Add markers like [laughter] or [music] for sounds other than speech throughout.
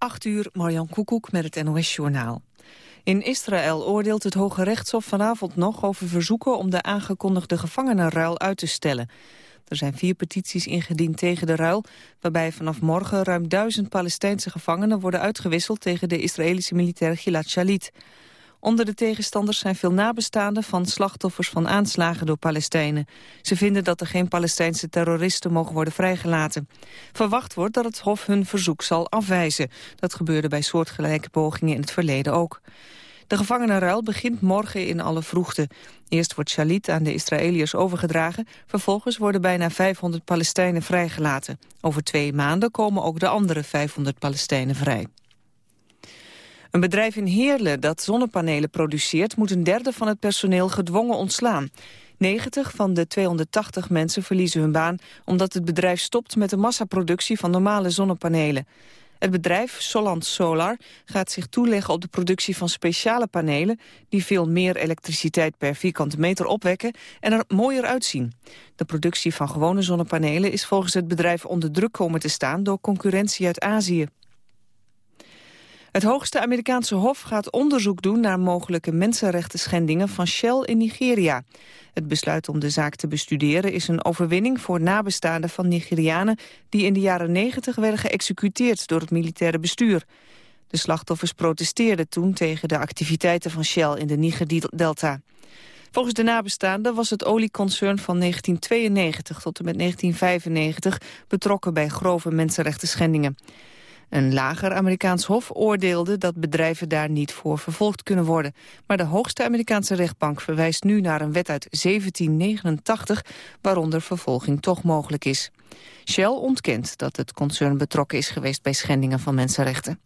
8 uur, Marjan Koekoek met het NOS-journaal. In Israël oordeelt het Hoge Rechtshof vanavond nog over verzoeken om de aangekondigde gevangenenruil uit te stellen. Er zijn vier petities ingediend tegen de ruil, waarbij vanaf morgen ruim duizend Palestijnse gevangenen worden uitgewisseld tegen de Israëlische militair Gilad Shalit. Onder de tegenstanders zijn veel nabestaanden van slachtoffers van aanslagen door Palestijnen. Ze vinden dat er geen Palestijnse terroristen mogen worden vrijgelaten. Verwacht wordt dat het Hof hun verzoek zal afwijzen. Dat gebeurde bij soortgelijke pogingen in het verleden ook. De gevangenenruil begint morgen in alle vroegte. Eerst wordt Shalit aan de Israëliërs overgedragen. Vervolgens worden bijna 500 Palestijnen vrijgelaten. Over twee maanden komen ook de andere 500 Palestijnen vrij. Een bedrijf in Heerlen dat zonnepanelen produceert... moet een derde van het personeel gedwongen ontslaan. 90 van de 280 mensen verliezen hun baan... omdat het bedrijf stopt met de massaproductie van normale zonnepanelen. Het bedrijf, Solant Solar, gaat zich toeleggen op de productie van speciale panelen... die veel meer elektriciteit per vierkante meter opwekken en er mooier uitzien. De productie van gewone zonnepanelen is volgens het bedrijf onder druk komen te staan... door concurrentie uit Azië. Het hoogste Amerikaanse hof gaat onderzoek doen naar mogelijke mensenrechten schendingen van Shell in Nigeria. Het besluit om de zaak te bestuderen is een overwinning voor nabestaanden van Nigerianen die in de jaren 90 werden geëxecuteerd door het militaire bestuur. De slachtoffers protesteerden toen tegen de activiteiten van Shell in de Niger-delta. Volgens de nabestaanden was het olieconcern van 1992 tot en met 1995 betrokken bij grove mensenrechten schendingen. Een lager Amerikaans hof oordeelde dat bedrijven daar niet voor vervolgd kunnen worden. Maar de hoogste Amerikaanse rechtbank verwijst nu naar een wet uit 1789... waaronder vervolging toch mogelijk is. Shell ontkent dat het concern betrokken is geweest bij schendingen van mensenrechten.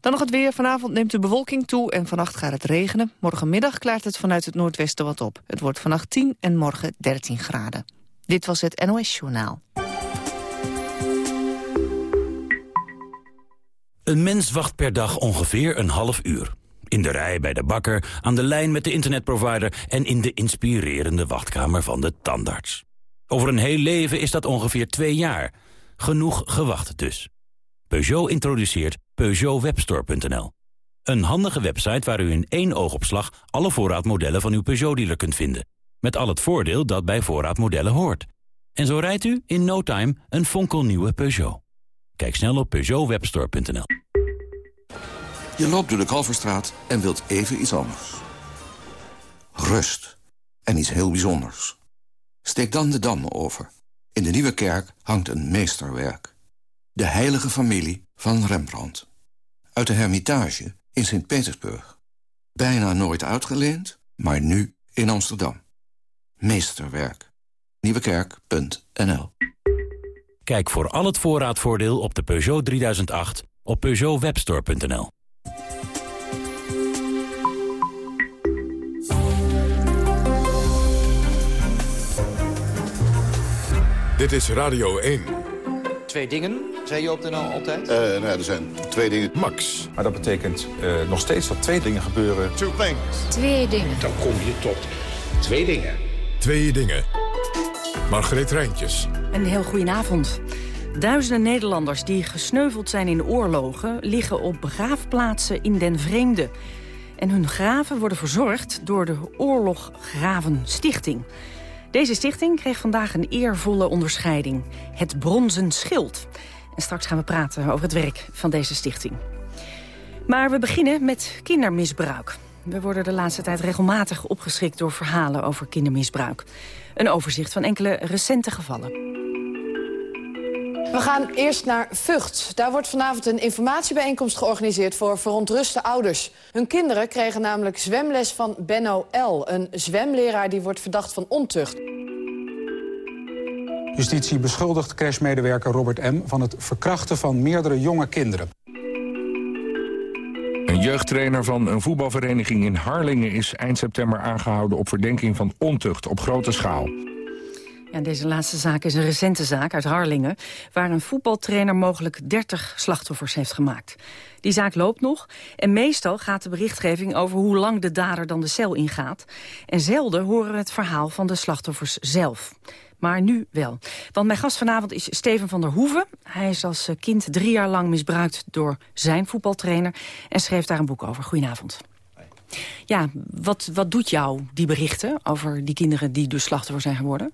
Dan nog het weer. Vanavond neemt de bewolking toe en vannacht gaat het regenen. Morgenmiddag klaart het vanuit het noordwesten wat op. Het wordt vannacht 10 en morgen 13 graden. Dit was het NOS Journaal. Een mens wacht per dag ongeveer een half uur. In de rij bij de bakker, aan de lijn met de internetprovider... en in de inspirerende wachtkamer van de tandarts. Over een heel leven is dat ongeveer twee jaar. Genoeg gewacht dus. Peugeot introduceert PeugeotWebstore.nl. Een handige website waar u in één oogopslag... alle voorraadmodellen van uw Peugeot-dealer kunt vinden. Met al het voordeel dat bij voorraadmodellen hoort. En zo rijdt u in no time een fonkelnieuwe Peugeot. Kijk snel op PeugeotWebstore.nl. Je loopt door de Kalverstraat en wilt even iets anders. Rust. En iets heel bijzonders. Steek dan de Dam over. In de Nieuwe Kerk hangt een meesterwerk. De heilige familie van Rembrandt. Uit de Hermitage in Sint-Petersburg. Bijna nooit uitgeleend, maar nu in Amsterdam. Meesterwerk. Nieuwekerk.nl Kijk voor al het voorraadvoordeel op de Peugeot 3008 op peugeotwebstore.nl. Dit is Radio 1. Twee dingen, zei je op de nou altijd? Uh, nou ja, er zijn twee dingen. Max. Maar dat betekent uh, nog steeds dat twee dingen gebeuren. Two things. Twee dingen. Dan kom je tot twee dingen. Twee dingen. Margreet Rijntjes. Een heel goedenavond. Duizenden Nederlanders die gesneuveld zijn in oorlogen... liggen op begraafplaatsen in den vreemde. En hun graven worden verzorgd door de Oorloggraven Stichting. Deze stichting kreeg vandaag een eervolle onderscheiding. Het Bronzen Schild. En straks gaan we praten over het werk van deze stichting. Maar we beginnen met kindermisbruik. We worden de laatste tijd regelmatig opgeschrikt door verhalen over kindermisbruik. Een overzicht van enkele recente gevallen. We gaan eerst naar Vught. Daar wordt vanavond een informatiebijeenkomst georganiseerd voor verontruste ouders. Hun kinderen kregen namelijk zwemles van Benno L., een zwemleraar die wordt verdacht van ontucht. Justitie beschuldigt crashmedewerker Robert M. van het verkrachten van meerdere jonge kinderen. Jeugdtrainer van een voetbalvereniging in Harlingen is eind september aangehouden op verdenking van ontucht op grote schaal. Ja, deze laatste zaak is een recente zaak uit Harlingen... waar een voetbaltrainer mogelijk 30 slachtoffers heeft gemaakt. Die zaak loopt nog en meestal gaat de berichtgeving over hoe lang de dader dan de cel ingaat. En zelden horen we het verhaal van de slachtoffers zelf. Maar nu wel. Want mijn gast vanavond is Steven van der Hoeven. Hij is als kind drie jaar lang misbruikt door zijn voetbaltrainer... en schreef daar een boek over. Goedenavond. Ja, wat, wat doet jou die berichten over die kinderen die dus slachtoffer zijn geworden?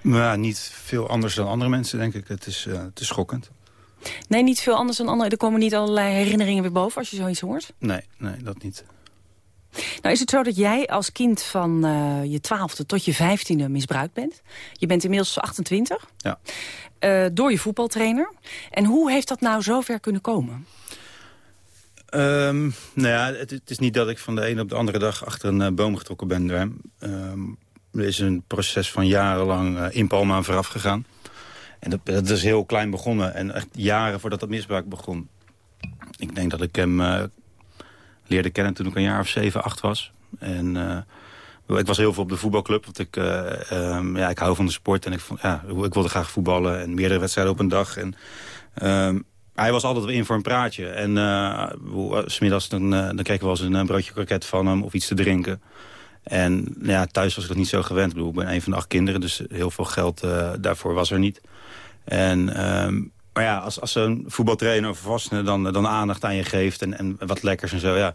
Nou, niet veel anders dan andere mensen, denk ik. Het is, uh, het is schokkend. Nee, niet veel anders dan anderen. Er komen niet allerlei herinneringen weer boven als je zoiets hoort? Nee, nee, dat niet. Nou is het zo dat jij als kind van uh, je twaalfde tot je vijftiende misbruikt bent. Je bent inmiddels 28. Ja. Uh, door je voetbaltrainer. En hoe heeft dat nou zover kunnen komen? Um, nou ja, het, het, is niet dat ik van de ene op de andere dag achter een uh, boom getrokken ben door hem. Um, er is een proces van jarenlang in Palma vooraf gegaan. En dat, dat, is heel klein begonnen. En echt jaren voordat dat misbruik begon. Ik denk dat ik hem leerde kennen toen ik een jaar of zeven, acht was. En ik was heel veel op de voetbalclub. Want ik, um, ja, ik hou van de sport. En ik, ja, ik wilde graag voetballen. En meerdere wedstrijden op een dag. En hij was altijd in voor een praatje. En uh, smiddags dan, dan kregen we wel eens een broodje kroket van hem of iets te drinken. En ja, thuis was ik dat niet zo gewend. Ik bedoel, ik ben een van de acht kinderen, dus heel veel geld daarvoor was er niet. En, um, maar ja, als, als zo'n voetbaltrainer of volwassene dan, dan aandacht aan je geeft... en, en wat lekkers en zo, ja,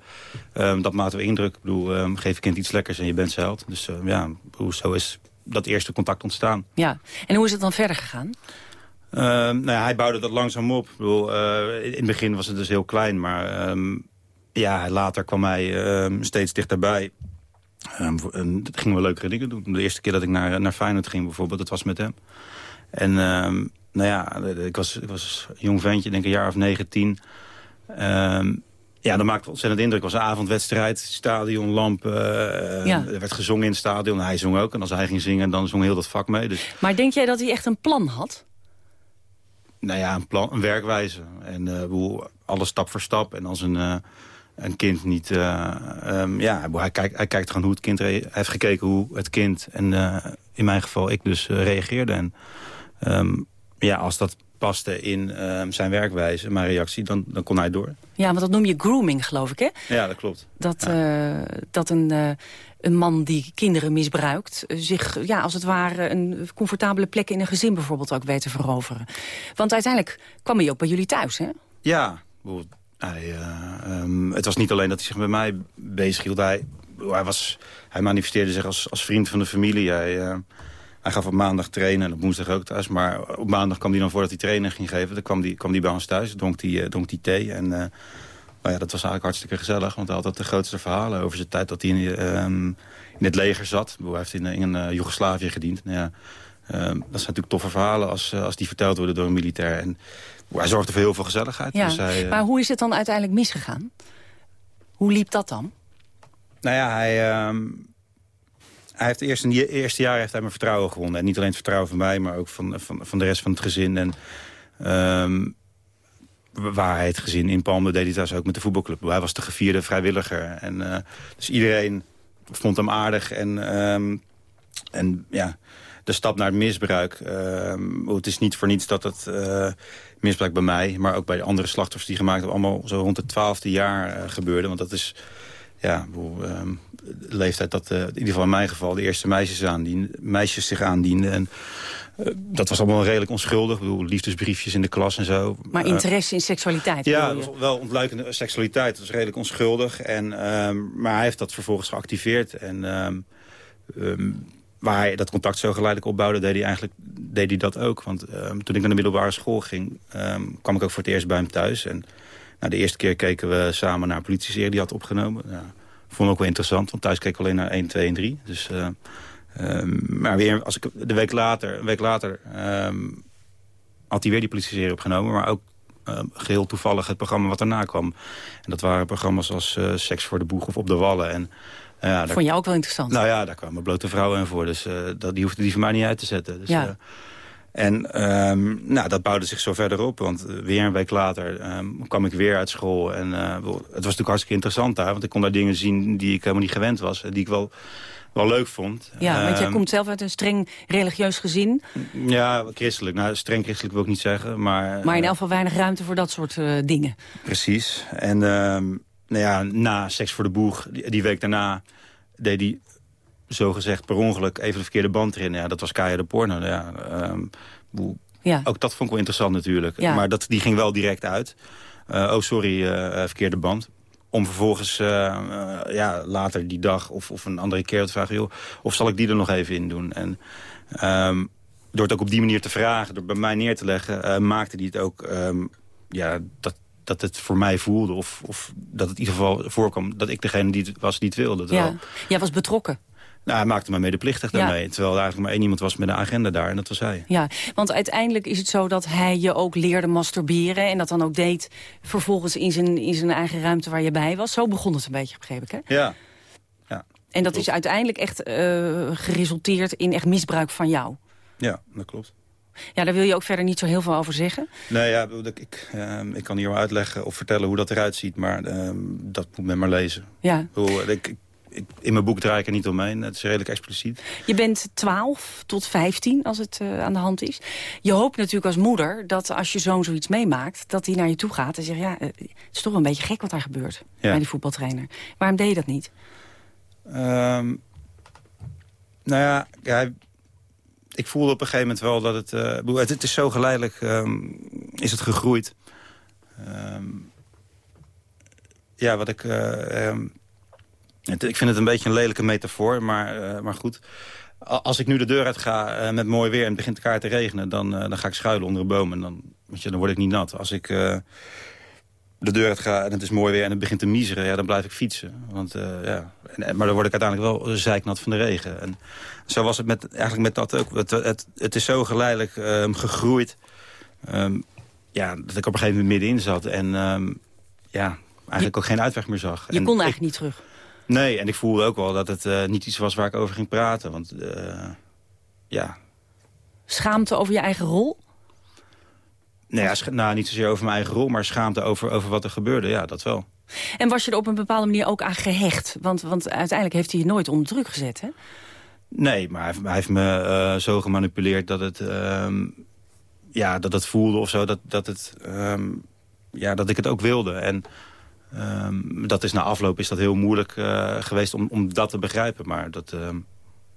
um, dat maakt wel indruk. Ik bedoel, um, geef je kind iets lekkers en je bent zijn held. Dus ja, zo is dat eerste contact ontstaan. Ja, en hoe is het dan verder gegaan? Uh, nou ja, hij bouwde dat langzaam op. Ik bedoel, uh, in het begin was het dus heel klein, maar um, ja, later kwam hij steeds dichterbij. En gingen we leukere dingen doen. De eerste keer dat ik naar, naar Feyenoord ging bijvoorbeeld, dat was met hem. En nou ja, ik was, ik was een jong ventje, denk een jaar of 19. ja, dat maakte ontzettend indruk. Het was een avondwedstrijd, stadion, lampen. Uh, ja. Er werd gezongen in het stadion. Hij zong ook. En als hij ging zingen, dan zong heel dat vak mee. Dus... Maar denk jij dat hij echt een plan had? Nou ja, een, plan, een werkwijze. En uh, alles stap voor stap. En als een, uh, een kind niet... Um, ja, hij kijkt, hij kijkt gewoon hoe het kind... Hij heeft gekeken hoe het kind, en in mijn geval ik dus, reageerde. En um, ja, als dat paste in uh, zijn werkwijze, mijn reactie, dan, dan kon hij door. Ja, want dat noem je grooming, geloof ik, hè? Ja, dat klopt. Dat, ja. uh, dat een, uh, een man die kinderen misbruikt... zich, ja, als het ware, een comfortabele plek in een gezin bijvoorbeeld ook weet te veroveren. Want uiteindelijk kwam hij ook bij jullie thuis, hè? Ja, hij, um, het was niet alleen dat hij zich met mij bezig hield. Hij, hij, was, hij manifesteerde zich als, als vriend van de familie. Hij... Hij gaf op maandag trainen en op woensdag ook thuis. Maar op maandag kwam hij dan voordat hij training ging geven. Dan kwam hij, kwam hij bij ons thuis, dronk hij, uh, dronk hij thee. En uh, nou ja, dat was eigenlijk hartstikke gezellig. Want hij had altijd de grootste verhalen over zijn tijd dat hij in, uh, in het leger zat. Hij heeft in, in uh, Joegoslavië gediend. Nou ja, dat zijn natuurlijk toffe verhalen als, als die verteld worden door een militair. En hij zorgde voor heel veel gezelligheid. Ja, dus hij, maar hoe is het dan uiteindelijk misgegaan? Hoe liep dat dan? Nou ja, hij ehm, hij heeft eerst in die eerste jaar heeft hij mijn vertrouwen gewonnen. En niet alleen het vertrouwen van mij, maar ook van, van, van de rest van het gezin. En um, waar hij het gezin in Palme deed hij thuis ook met de voetbalclub. Hij was de gevierde vrijwilliger. En, uh, dus iedereen vond hem aardig. En, um, en ja, de stap naar het misbruik. Um, het is niet voor niets dat het uh, misbruik bij mij... maar ook bij de andere slachtoffers die gemaakt hebben... allemaal zo rond het twaalfde jaar uh, gebeurde. Want dat is ja, um, de leeftijd dat uh, in ieder geval in mijn geval de eerste meisjes, meisjes zich aandienden. En, uh, dat was allemaal redelijk onschuldig. Ik bedoel, liefdesbriefjes in de klas en zo. Maar interesse in seksualiteit? Ja, wel ontluikende seksualiteit. Dat was redelijk onschuldig. En, um, maar hij heeft dat vervolgens geactiveerd. En um, um, waar hij dat contact zo geleidelijk opbouwde, deed hij eigenlijk deed hij dat ook. Want toen ik naar de middelbare school ging, kwam ik ook voor het eerst bij hem thuis. En nou, de eerste keer keken we samen naar een politie-serie die had opgenomen. Ja, vond ik ook wel interessant, want thuis keken we alleen naar 1, 2 en 3. Dus, uh, um, maar weer, als ik de week later, een week later um, had hij weer die opgenomen. Maar ook uh, geheel toevallig het programma wat daarna kwam. En dat waren programma's als uh, Seks voor de Boeg of Op de Wallen. En, ja, daar, Vond je ook wel interessant? Nou ja, daar kwamen blote vrouwen in voor. Dus dat, die hoefde die van mij niet uit te zetten. Dus, ja. En um, nou, dat bouwde zich zo verder op. Want weer een week later um, kwam ik weer uit school. En uh, het was natuurlijk hartstikke interessant daar. Want ik kon daar dingen zien die ik helemaal niet gewend was. Die ik wel, wel leuk vond. Ja, want jij um, komt zelf uit een streng religieus gezin. Ja, christelijk. Nou, streng christelijk wil ik niet zeggen. Maar, maar in elk geval weinig ruimte voor dat soort uh, dingen. Precies. En nou ja, na Seks voor de Boeg, die, die week daarna... deed hij zogezegd per ongeluk even de verkeerde band erin. Ja, dat was Kaya de Porno. Ja, ehm, ja. Ook dat vond ik wel interessant natuurlijk. Ja. Maar dat, die ging wel direct uit. Uh, oh, sorry, uh, verkeerde band. Om vervolgens uh, ja, later die dag of, of een andere keer te vragen... Joh, of zal ik die er nog even in doen? En um, door het ook op die manier te vragen, door bij mij neer te leggen... maakte die het ook um, ja, dat, dat het voor mij voelde. Of, of dat het in ieder geval voorkwam dat ik degene die het was die het wilde. Ja, jij was betrokken. Nou, hij maakte me medeplichtig daarmee. Ja. Terwijl er eigenlijk maar één iemand was met een agenda daar. En dat was hij. Ja, want uiteindelijk is het zo dat hij je ook leerde masturberen. En dat dan ook deed vervolgens in zijn, in zijn eigen ruimte waar je bij was. Zo begon het een beetje, begreep ik, hè? Ja. ja en dat klopt. is uiteindelijk echt uh, geresulteerd in echt misbruik van jou. Ja, dat klopt. Ja, daar wil je ook verder niet zo heel veel over zeggen. Nee, ja, ik, ik, uh, ik kan hier wel uitleggen of vertellen hoe dat eruit ziet. Maar uh, dat moet men maar lezen. Ja. Hoe, ik, in mijn boek draai ik er niet omheen. Het is redelijk expliciet. Je bent 12 tot 15 als het uh, aan de hand is. Je hoopt natuurlijk als moeder dat als je zoon zoiets meemaakt... dat hij naar je toe gaat en zegt... ja, het is toch een beetje gek wat daar gebeurt ja. bij die voetbaltrainer. Waarom deed je dat niet? Um, nou ja, ja, ik voelde op een gegeven moment wel dat het... Uh, het, het, is zo geleidelijk um, is het gegroeid. Um, ja, wat ik... Uh, ik vind het een beetje een lelijke metafoor, maar, uh, maar goed. Als ik nu de deur uit ga uh, met mooi weer en het begint elkaar te regenen... Dan, uh, dan ga ik schuilen onder een boom en dan, weet je, dan word ik niet nat. Als ik de deur uit ga en het is mooi weer en het begint te miseren... Ja, dan blijf ik fietsen. Want, ja. En, maar dan word ik uiteindelijk wel zeiknat van de regen. En zo was het met, eigenlijk met dat ook. Het, het, het is zo geleidelijk um, gegroeid... Um, ja, dat ik op een gegeven moment middenin zat en um, ja, eigenlijk ook geen uitweg meer zag. Je en kon eigenlijk ik, niet terug? Nee, en ik voelde ook wel dat het uh, niet iets was waar ik over ging praten. Want, uh, ja... Schaamte over je eigen rol? Nee, ja, nou, niet zozeer over mijn eigen rol, maar schaamte over, over wat er gebeurde. Ja, dat wel. En was je er op een bepaalde manier ook aan gehecht? Want, want uiteindelijk heeft hij je nooit onder druk gezet, hè? Nee, maar hij, hij heeft me uh, zo gemanipuleerd dat het... ja, dat het voelde of zo, dat, dat, het, um, ja, dat ik het ook wilde. En... Um, dat is na afloop is dat heel moeilijk uh, geweest om, om dat te begrijpen. Maar dat, uh,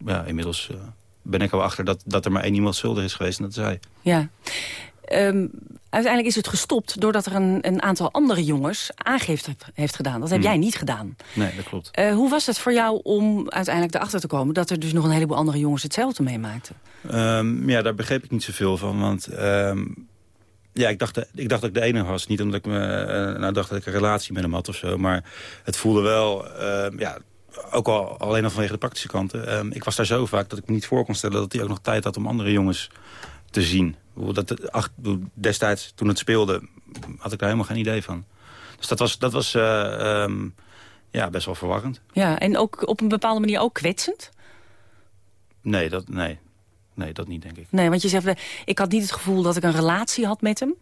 ja, inmiddels uh, ben ik al achter dat, dat er maar één iemand schuldig is geweest en dat is hij. Ja. Um, uiteindelijk is het gestopt doordat er een, een aantal andere jongens aangifte heeft gedaan. Dat heb Hmm. jij niet gedaan. Nee, dat klopt. hoe was het voor jou om uiteindelijk erachter te komen... dat er dus nog een heleboel andere jongens hetzelfde meemaakten? Um, ja, daar begreep ik niet zoveel van, want... Ja, ik dacht, ik dacht dat ik de enige was. Niet omdat ik me uh, nou, dacht dat ik een relatie met hem had of zo. Maar het voelde wel, uh, ja, ook al alleen al vanwege de praktische kanten. Uh, ik was daar zo vaak dat ik me niet voor kon stellen dat hij ook nog tijd had om andere jongens te zien. Dat, ach, destijds, toen het speelde, had ik daar helemaal geen idee van. Dus dat was, dat was um, ja, best wel verwarrend. Ja, en ook op een bepaalde manier ook kwetsend? Nee, dat, nee. Nee, dat niet, denk ik. Nee, want je zegt, ik had niet het gevoel dat ik een relatie had met hem.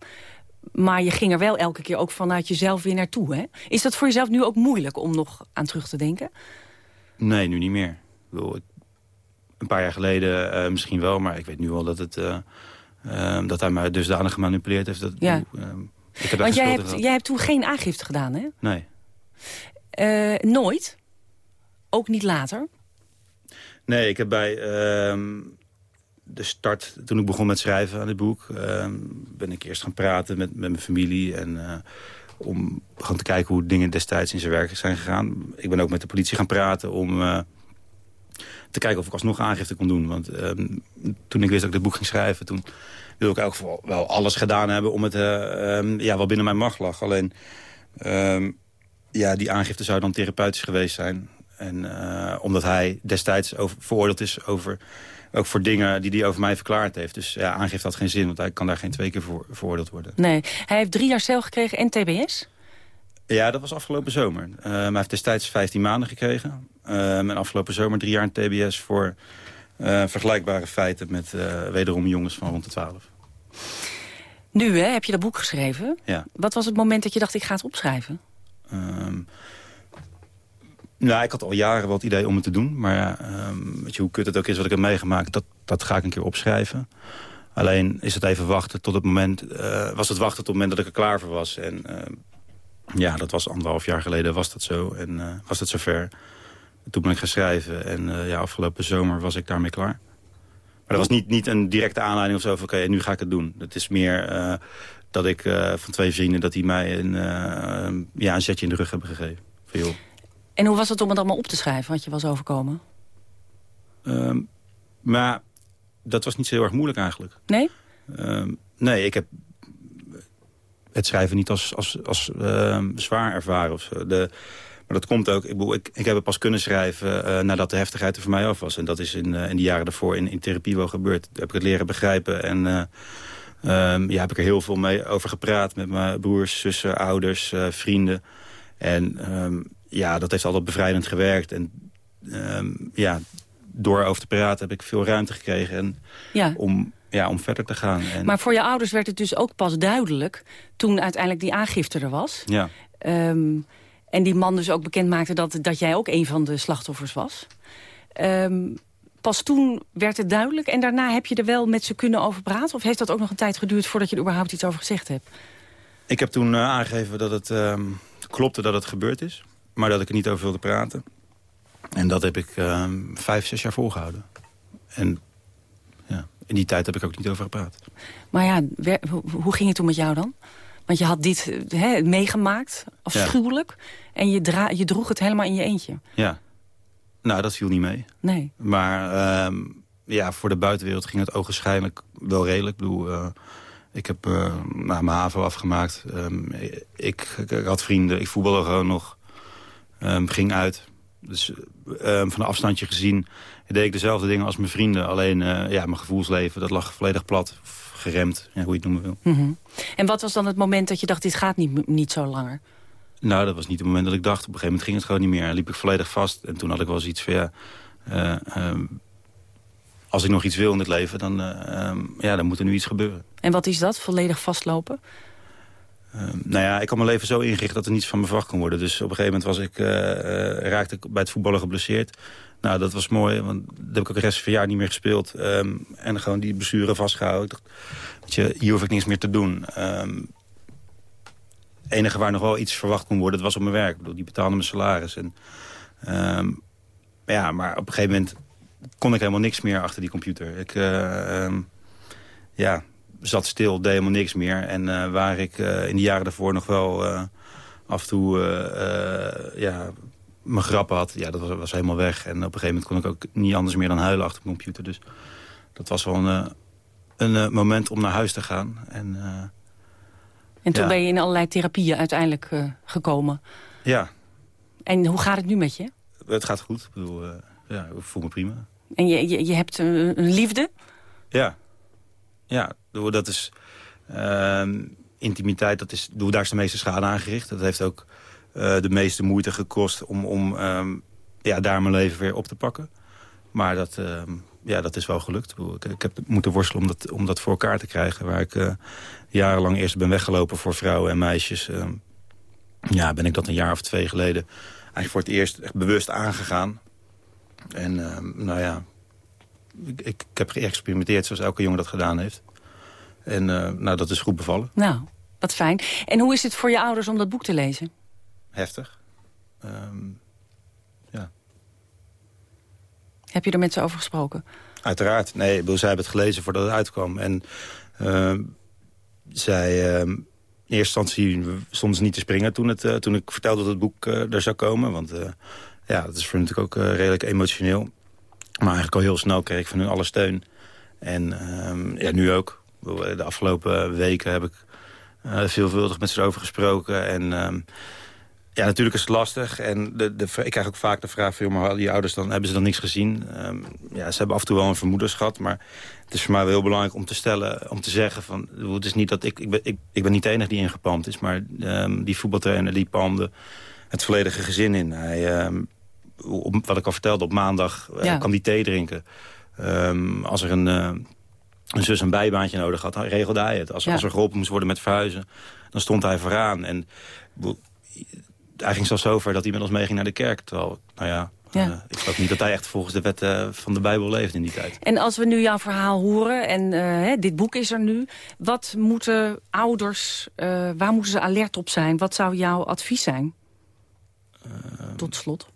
Maar je ging er wel elke keer ook vanuit jezelf weer naartoe, hè? Is dat voor jezelf nu ook moeilijk om nog aan terug te denken? Nee, nu niet meer. Een paar jaar geleden uh, misschien wel, maar ik weet nu wel dat, het, uh, uh, dat hij mij dusdanig gemanipuleerd heeft. Dat, ja. ik heb Want jij hebt, jij hebt toen geen aangifte gedaan, hè? Nee. nooit? Ook niet later? Nee, ik heb bij ehm, de start, toen ik begon met schrijven aan dit boek... Uh, ben ik eerst gaan praten met, met mijn familie. En uh, om gewoon te kijken hoe dingen destijds in zijn werk zijn gegaan. Ik ben ook met de politie gaan praten om uh, te kijken of ik alsnog aangifte kon doen. Want um, toen ik wist dat ik dit boek ging schrijven... toen wilde ik ook wel alles gedaan hebben om het um, ja, wel binnen mijn macht lag. Alleen, ja, die aangifte zou dan therapeutisch geweest zijn. En omdat hij destijds over, veroordeeld is over ook voor dingen die hij over mij verklaard heeft. Dus ja, aangifte had geen zin, want hij kan daar geen twee keer voor veroordeeld worden. Nee, hij heeft drie jaar cel gekregen en tbs? Ja, dat was afgelopen zomer. Uh, hij heeft destijds 15 maanden gekregen. Uh, en afgelopen zomer drie jaar in tbs voor uh, vergelijkbare feiten... met uh, wederom jongens van rond de 12. Nu hè, heb je dat boek geschreven. Ja. Wat was het moment dat je dacht, ik ga het opschrijven? Um, nou, ik had al jaren het idee om het te doen. Maar um, weet je, hoe kut het ook is wat ik heb meegemaakt, dat, dat ga ik een keer opschrijven. Alleen is het even wachten tot het moment, uh, was het wachten tot het moment dat ik er klaar voor was. En uh, ja, dat was anderhalf jaar geleden was dat zo. En uh, was het zover. toen ben ik gaan schrijven. En ja, afgelopen zomer was ik daarmee klaar. Maar dat was niet, niet een directe aanleiding of zo van... oké, nu ga ik het doen. Het is meer dat ik van twee vrienden... dat die mij een, ja, een zetje in de rug hebben gegeven. Veel. En hoe was het om het allemaal op te schrijven, wat je was overkomen? Um, maar dat was niet zo heel erg moeilijk eigenlijk. Nee? Um, nee, ik heb het schrijven niet als, als, als uh, zwaar ervaren. Of de, maar dat komt ook, ik, bedoel, ik, ik heb het pas kunnen schrijven uh, nadat de heftigheid er voor mij af was. En dat is in, uh, in de jaren daarvoor in, in therapie wel gebeurd. Daar heb ik het leren begrijpen en um, ja, heb ik er heel veel mee over gepraat met mijn broers, zussen, ouders, vrienden. En um, ja, dat heeft altijd bevrijdend gewerkt. En um, ja, door over te praten heb ik veel ruimte gekregen en ja. om, ja, om verder te gaan. En... Maar voor je ouders werd het dus ook pas duidelijk toen uiteindelijk die aangifte er was. Ja. Um, en die man dus ook bekend maakte dat, dat jij ook een van de slachtoffers was. Um, pas toen werd het duidelijk en daarna heb je er wel met ze kunnen over praten? Of heeft dat ook nog een tijd geduurd voordat je er überhaupt iets over gezegd hebt? Ik heb toen uh, aangegeven dat het klopte dat het gebeurd is. Maar dat ik er niet over wilde praten. En dat heb ik uh, vijf, zes jaar volgehouden. En ja, in die tijd heb ik ook niet over gepraat. Maar ja, hoe ging het toen met jou dan? Want je had dit he, meegemaakt, afschuwelijk. Ja. En je, je droeg het helemaal in je eentje. Ja. Nou, dat viel niet mee. Nee. Maar uh, ja, voor de buitenwereld ging het ogenschijnlijk wel redelijk. Ik bedoel, uh, ik heb uh, nou, mijn haven afgemaakt. Um, ik, ik, had vrienden, ik voetbalde gewoon nog. Um, ging uit. Dus um, van een afstandje gezien deed ik dezelfde dingen als mijn vrienden. Alleen uh, ja, mijn gevoelsleven, dat lag volledig plat. Geremd, ja, hoe je het noemen wil. Mm -hmm. En wat was dan het moment dat je dacht, dit gaat niet, niet zo langer? Nou, dat was niet het moment dat ik dacht. Op een gegeven moment ging het gewoon niet meer. Dan liep ik volledig vast. En toen had ik wel zoiets van, ja... Uh, um, als ik nog iets wil in het leven, dan, uh, um, ja, dan moet er nu iets gebeuren. En wat is dat, volledig vastlopen? Uh, nou ja, ik had mijn leven zo ingericht dat er niets van me verwacht kon worden. Dus op een gegeven moment was ik, uh, uh, raakte ik bij het voetballen geblesseerd. Nou, dat was mooi, want dat heb ik ook de rest van het jaar niet meer gespeeld. Um, en gewoon die blessure vastgehouden. Ik dacht, weet je, hier hoef ik niks meer te doen. Um, het enige waar nog wel iets verwacht kon worden, dat was op mijn werk. Ik bedoel, die betaalde mijn salaris. En, ja, maar op een gegeven moment kon ik helemaal niks meer achter die computer. Ik, ja, zat stil, deed helemaal niks meer. En uh, waar ik uh, in de jaren daarvoor nog wel uh, af en toe ja, mijn grappen had... ja, dat was, was, helemaal weg. En op een gegeven moment kon ik ook niet anders meer dan huilen achter de computer. Dus dat was wel een, een moment om naar huis te gaan. En, en toen ja. ben je in allerlei therapieën uiteindelijk gekomen. Ja. En hoe gaat het nu met je? Het gaat goed. Ik bedoel, ja, ik voel me prima. En je, je, je hebt een liefde? Ja. Ja, dat is uh, intimiteit, dat is, daar is de meeste schade aangericht. Dat heeft ook uh, de meeste moeite gekost om, om um, ja, daar mijn leven weer op te pakken. Maar dat, uh, ja, dat is wel gelukt. Ik, heb moeten worstelen om dat, om dat voor elkaar te krijgen. Waar ik uh, jarenlang eerst ben weggelopen voor vrouwen en meisjes. ja, ben ik dat een jaar of twee geleden eigenlijk voor het eerst echt bewust aangegaan. En ehm, nou ja, ik, ik, heb geëxperimenteerd zoals elke jongen dat gedaan heeft. En uh, nou, dat is goed bevallen. Nou, wat fijn. En hoe is het voor je ouders om dat boek te lezen? Heftig. Um, ja. Heb je er met ze over gesproken? Uiteraard. Nee, zij hebben het gelezen voordat het uitkwam. En uh, zij... Uh, in eerste instantie stonden ze niet te springen toen, het, uh, toen ik vertelde dat het boek uh, er zou komen. Want uh, ja, dat is voor natuurlijk ook redelijk emotioneel. Maar eigenlijk al heel snel kreeg ik van hun alle steun. En um, ja, nu ook. De afgelopen weken heb ik uh, veelvuldig met ze over gesproken. En um, ja, natuurlijk is het lastig. En de, de, ik krijg ook vaak de vraag van... maar die ouders, dan hebben ze dan niks gezien? Um, ja, ze hebben af en toe wel een vermoedens gehad. Maar het is voor mij wel heel belangrijk om te stellen... om te zeggen van... Het is niet dat ik... Ik ben, ik, ik ben niet de enige die ingepalmd is. Maar die voetbaltrainer die palmde het volledige gezin in. Hij op, wat ik al vertelde, op maandag ja. kwam die thee drinken. Um, als er een, uh, een zus een bijbaantje nodig had, regelde hij het. Als, ja. als er geholpen moest worden met verhuizen, dan stond hij vooraan. En hij ging zelfs zo ver dat hij met ons meeging naar de kerk. Terwijl, nou ja, ja. Uh, ik geloof niet dat hij echt volgens de wet uh, van de Bijbel leefde in die tijd. En als we nu jouw verhaal horen, en uh, hè, dit boek is er nu... wat moeten ouders, waar moeten ze alert op zijn? Wat zou jouw advies zijn? Tot slot.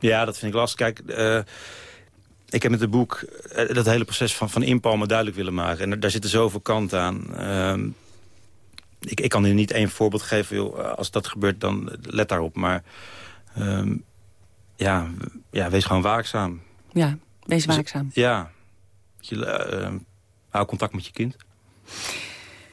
Ja, dat vind ik lastig. Kijk, uh, ik heb met het boek uh, dat hele proces van, van inpalmen duidelijk willen maken. En daar zitten zoveel kanten aan. Uh, ik, ik kan u niet één voorbeeld geven. Joh, als dat gebeurt, dan let daarop. Maar ehm, ja, ja, wees gewoon waakzaam. Ja, wees dus, waakzaam. ja. Je, ehm, hou contact met je kind.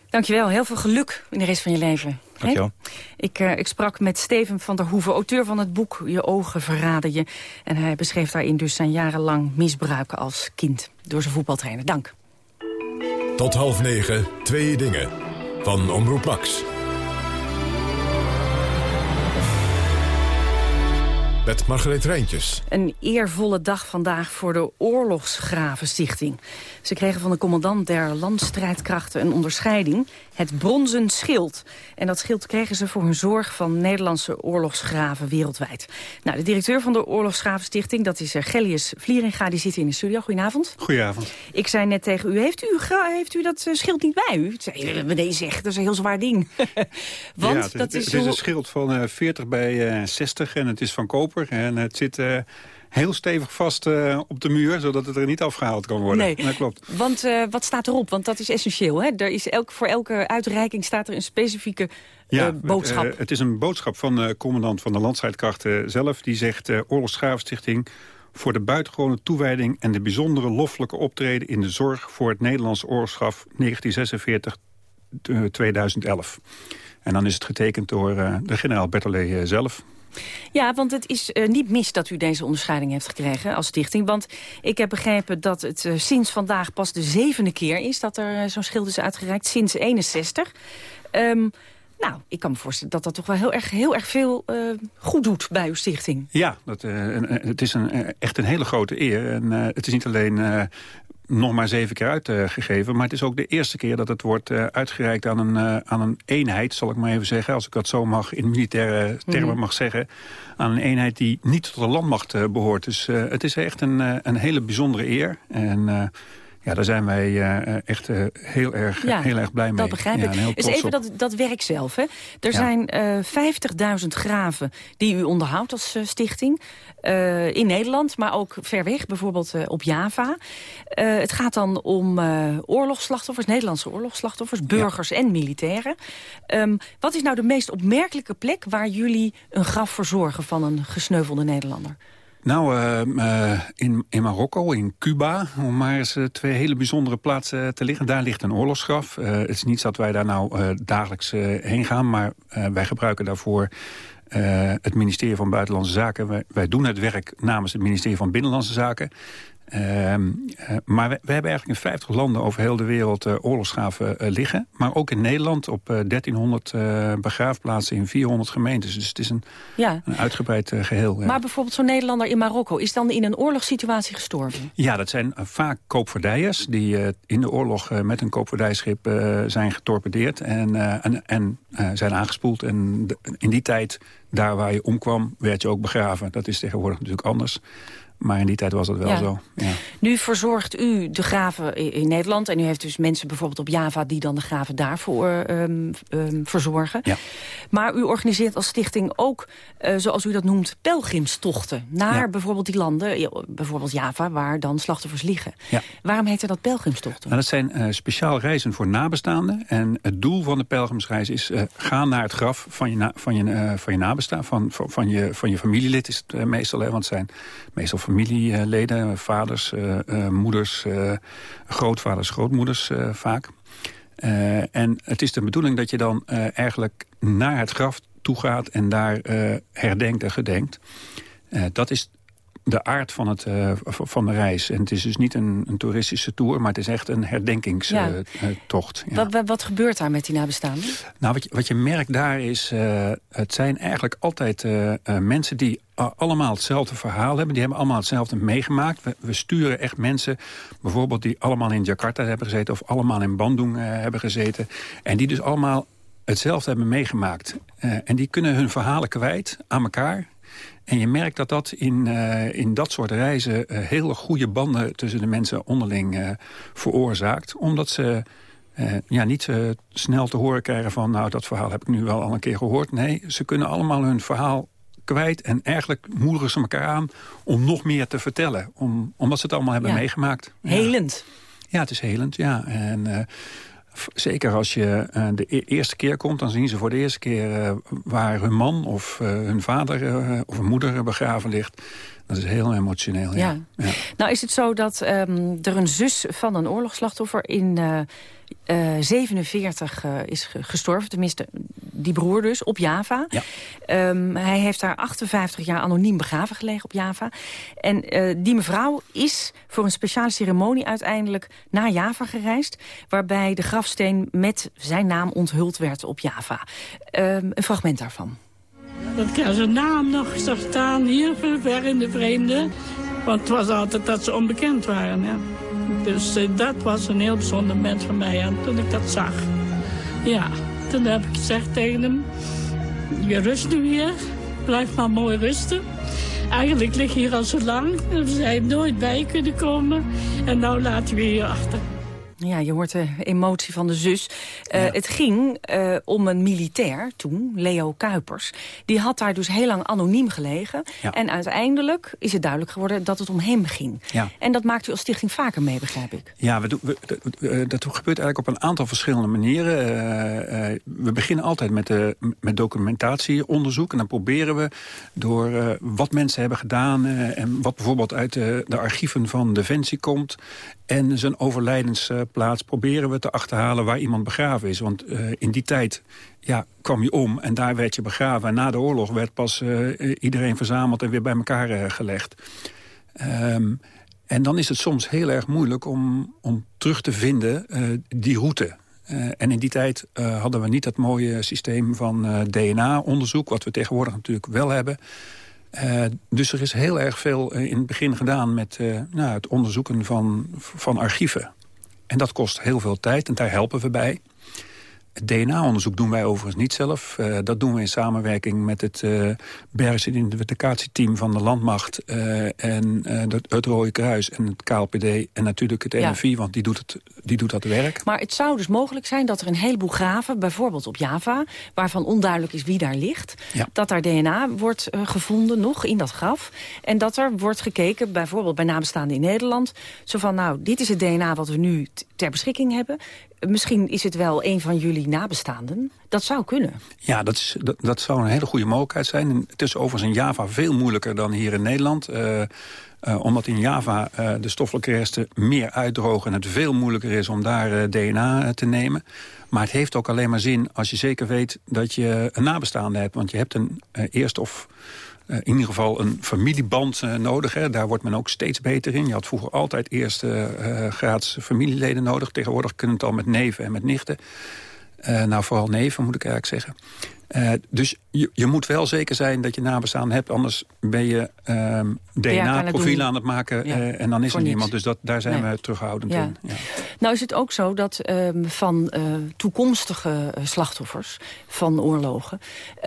Dankjewel. Heel veel geluk in de rest van je leven. Dankjewel. Ik, uh, ik sprak met Steven van der Hoeven, auteur van het boek Je ogen verraden je. En hij beschreef daarin dus zijn jarenlang misbruiken als kind door zijn voetbaltrainer. Dank. Tot half negen, twee dingen. Van Omroep Max. Met Margreet Rijntjes. Een eervolle dag vandaag voor de Oorlogsgravenstichting. Ze kregen van de commandant der landstrijdkrachten een onderscheiding. Het bronzen schild. En dat schild kregen ze voor hun zorg van Nederlandse oorlogsgraven wereldwijd. Nou, de directeur van de Oorlogsgravenstichting, dat is eh, Gellius Vlieringa, die zit in de studio. Goedenavond. Goedenavond. Ik zei net tegen u, heeft u, heeft u dat eh, schild niet bij u? Zei, meneer zegt, dat is een heel zwaar ding. [laughs] Want ja, het, dat is, het is een schild van 40 eh, bij 60 en het is van koper. En het zit heel stevig vast uh, op de muur, zodat het er niet afgehaald kan worden. Nee, dat klopt. Want uh, wat staat erop? Want dat is essentieel. Hè? Er is elk, voor elke uitreiking staat er een specifieke uh, boodschap. Het, het, is een boodschap van de commandant van de landstrijdkrachten zelf. Die zegt, uh, Oorlogsgravenstichting voor de buitengewone toewijding... en de bijzondere loffelijke optreden in de zorg voor het Nederlandse oorlogsgraf 1946-2011. En dan is het getekend door de generaal Bertolet zelf. Ja, want het is uh, niet mis dat u deze onderscheiding heeft gekregen als stichting. Want ik heb begrepen dat het uh, sinds vandaag pas de zevende keer is... dat er uh, zo'n schild is uitgereikt, sinds 61. Um, nou, ik kan me voorstellen dat dat toch wel heel erg, heel erg veel goed doet bij uw stichting. Ja, dat, het is een, echt een hele grote eer. En het is niet alleen nog maar zeven keer uitgegeven. Maar het is ook de eerste keer dat het wordt uitgereikt aan een, aan een eenheid, zal ik maar even zeggen. Als ik dat zo mag, in militaire termen mm mag zeggen. Aan een eenheid die niet tot de landmacht behoort. Dus het is echt een, een hele bijzondere eer. En ja, daar zijn wij uh, echt uh, heel, erg, ja, heel erg blij mee. Dat begrijp ja, ik. Is even dat, dat werk zelf. Hè? Er ja. zijn uh, 50.000 graven die u onderhoudt als stichting. in Nederland, maar ook ver weg. Bijvoorbeeld op Java. het gaat dan om oorlogsslachtoffers, Nederlandse oorlogsslachtoffers. Burgers en militairen. Um, wat is nou de meest opmerkelijke plek... waar jullie een graf verzorgen van een gesneuvelde Nederlander? Nou, uh, in, in Marokko, in Cuba, om maar eens uh, twee hele bijzondere plaatsen te liggen. Daar ligt een oorlogsgraf. het is niet dat wij daar nou dagelijks heen gaan, maar wij gebruiken daarvoor het ministerie van Buitenlandse Zaken. Wij, doen het werk namens het ministerie van Binnenlandse Zaken. Uh, uh, maar we, we, hebben eigenlijk in 50 landen over heel de wereld uh, oorlogsgraven liggen. Maar ook in Nederland op 1300 begraafplaatsen in 400 gemeentes. Dus het is een, ja. een uitgebreid geheel. Maar bijvoorbeeld zo'n Nederlander in Marokko... is dan in een oorlogssituatie gestorven? Ja, dat zijn vaak koopvaardijers... die in de oorlog met een koopvaardijschip zijn getorpedeerd... en, en, en zijn aangespoeld. En de, in die tijd, daar waar je omkwam, werd je ook begraven. Dat is tegenwoordig natuurlijk anders. Maar in die tijd was dat wel zo. Ja. Nu verzorgt u de graven in Nederland. En u heeft dus mensen bijvoorbeeld op Java... die dan de graven daarvoor um, um, verzorgen. Ja. Maar u organiseert als stichting ook, uh, zoals u dat noemt... pelgrimstochten naar bijvoorbeeld die landen... bijvoorbeeld Java, waar dan slachtoffers liggen. Waarom heet dat pelgrimstochten? Nou, dat zijn uh, speciaal reizen voor nabestaanden. En het doel van de pelgrimsreis is... Uh, gaan naar het graf van je, na, van je, van je nabestaan... Van, van, van, je, van je familielid is het meestal, hè, want het zijn meestal familieleden, vaders, uh, uh, moeders, uh, grootvaders, grootmoeders vaak. en het is de bedoeling dat je dan eigenlijk naar het graf toe gaat en daar herdenkt en gedenkt. dat is de aard van, het, uh, van de reis. En het is dus niet een, een toeristische tour, maar het is echt een herdenkingstocht. Ja. ja. Wat, wat, gebeurt daar met die nabestaanden? Nou, wat je, wat je merkt daar is, uh, het zijn eigenlijk altijd mensen die allemaal hetzelfde verhaal hebben. Die hebben allemaal hetzelfde meegemaakt. We, we, sturen echt mensen, bijvoorbeeld die allemaal in Jakarta hebben gezeten... of allemaal in Bandung hebben gezeten. En die dus allemaal hetzelfde hebben meegemaakt. en die kunnen hun verhalen kwijt aan elkaar en je merkt dat dat in, uh, in dat soort reizen uh, hele goede banden tussen de mensen onderling uh, veroorzaakt. Omdat ze ja, niet snel te horen krijgen van... nou, dat verhaal heb ik nu wel al een keer gehoord. Nee, ze kunnen allemaal hun verhaal kwijt. En eigenlijk moedigen ze elkaar aan om nog meer te vertellen. Om, omdat ze het allemaal hebben meegemaakt. Helend. Ja, het is helend, ja. En zeker als je de e-, eerste keer komt... dan zien ze voor de eerste keer waar hun man of hun vader of hun moeder begraven ligt. Dat is heel emotioneel, ja. ja. Nou is het zo dat um, er een zus van een oorlogsslachtoffer in uh, uh, 47 uh, is gestorven. Tenminste, die broer dus, op Java. Ja. Um, hij heeft daar 58 jaar anoniem begraven gelegen op Java. En die mevrouw is voor een speciale ceremonie uiteindelijk naar Java gereisd... waarbij de grafsteen met zijn naam onthuld werd op Java. Um, een fragment daarvan. Dat ik zijn naam nog zag staan hier ver in de vreemde. Want het was altijd dat ze onbekend waren. Ja. Dus uh, dat was een heel bijzonder moment voor mij en toen ik dat zag. Ja, toen heb ik gezegd tegen hem... Je rust nu hier, blijf maar mooi rusten. Eigenlijk lig je hier al zo lang. We zijn nooit bij kunnen komen. En nou laten we hier achter. Ja, je hoort de emotie van de zus. Uh, Het ging uh, om een militair toen, Leo Kuipers. Die had daar dus heel lang anoniem gelegen. Ja. En uiteindelijk is het duidelijk geworden dat het om hem ging. Ja. En dat maakt u als stichting vaker mee, begrijp ik. Ja, we, we, we, dat gebeurt eigenlijk op een aantal verschillende manieren. Uh, we beginnen altijd met, met documentatieonderzoek. En dan proberen we door wat mensen hebben gedaan... en wat bijvoorbeeld uit de, de archieven van Defensie komt... en zijn overlijdens plaats proberen we te achterhalen waar iemand begraven is. Want uh, in die tijd ja, kwam je om en daar werd je begraven. En na de oorlog werd pas uh, iedereen verzameld en weer bij elkaar gelegd. Um, en dan is het soms heel erg moeilijk om, om terug te vinden die route. En in die tijd hadden we niet dat mooie systeem van DNA-onderzoek... wat we tegenwoordig natuurlijk wel hebben. dus er is heel erg veel in het begin gedaan met nou, het onderzoeken van, van archieven. En dat kost heel veel tijd en daar helpen we bij. Het DNA-onderzoek doen wij overigens niet zelf. Uh, dat doen we in samenwerking met het uh, bergse identificatieteam van de Landmacht... Uh, en het, het Rode Kruis en het KLPD en natuurlijk het NFI... Ja. want die doet, het, die doet dat werk. Maar het zou dus mogelijk zijn dat er een heleboel graven... bijvoorbeeld op Java, waarvan onduidelijk is wie daar ligt... Ja. dat daar DNA wordt gevonden nog in dat graf... en dat er wordt gekeken, bijvoorbeeld bij nabestaanden in Nederland... zo van, nou, dit is het DNA wat we nu ter beschikking hebben misschien is het wel een van jullie nabestaanden. Dat zou kunnen. Ja, dat, is, dat, zou een hele goede mogelijkheid zijn. Het is overigens in Java veel moeilijker dan hier in Nederland. Uh, uh, omdat in Java uh, de stoffelijke resten meer uitdrogen... en het veel moeilijker is om daar DNA te nemen. Maar het heeft ook alleen maar zin als je zeker weet dat je een nabestaande hebt. Want je hebt een eerst of in ieder geval een familieband uh, nodig. Hè. Daar wordt men ook steeds beter in. Je had vroeger altijd eerst uh, graads familieleden nodig. Tegenwoordig kunnen het al met neven en met nichten. nou, vooral neven moet ik eigenlijk zeggen. Uh, dus je, je, moet wel zeker zijn dat je nabestaan hebt. Anders ben je um, DNA-profiel aan het maken. Ja, uh, en dan is er niemand. Dus dat, daar zijn nee. we terughoudend ja. in. Ja. Nou is het ook zo dat um, van uh, toekomstige slachtoffers van oorlogen...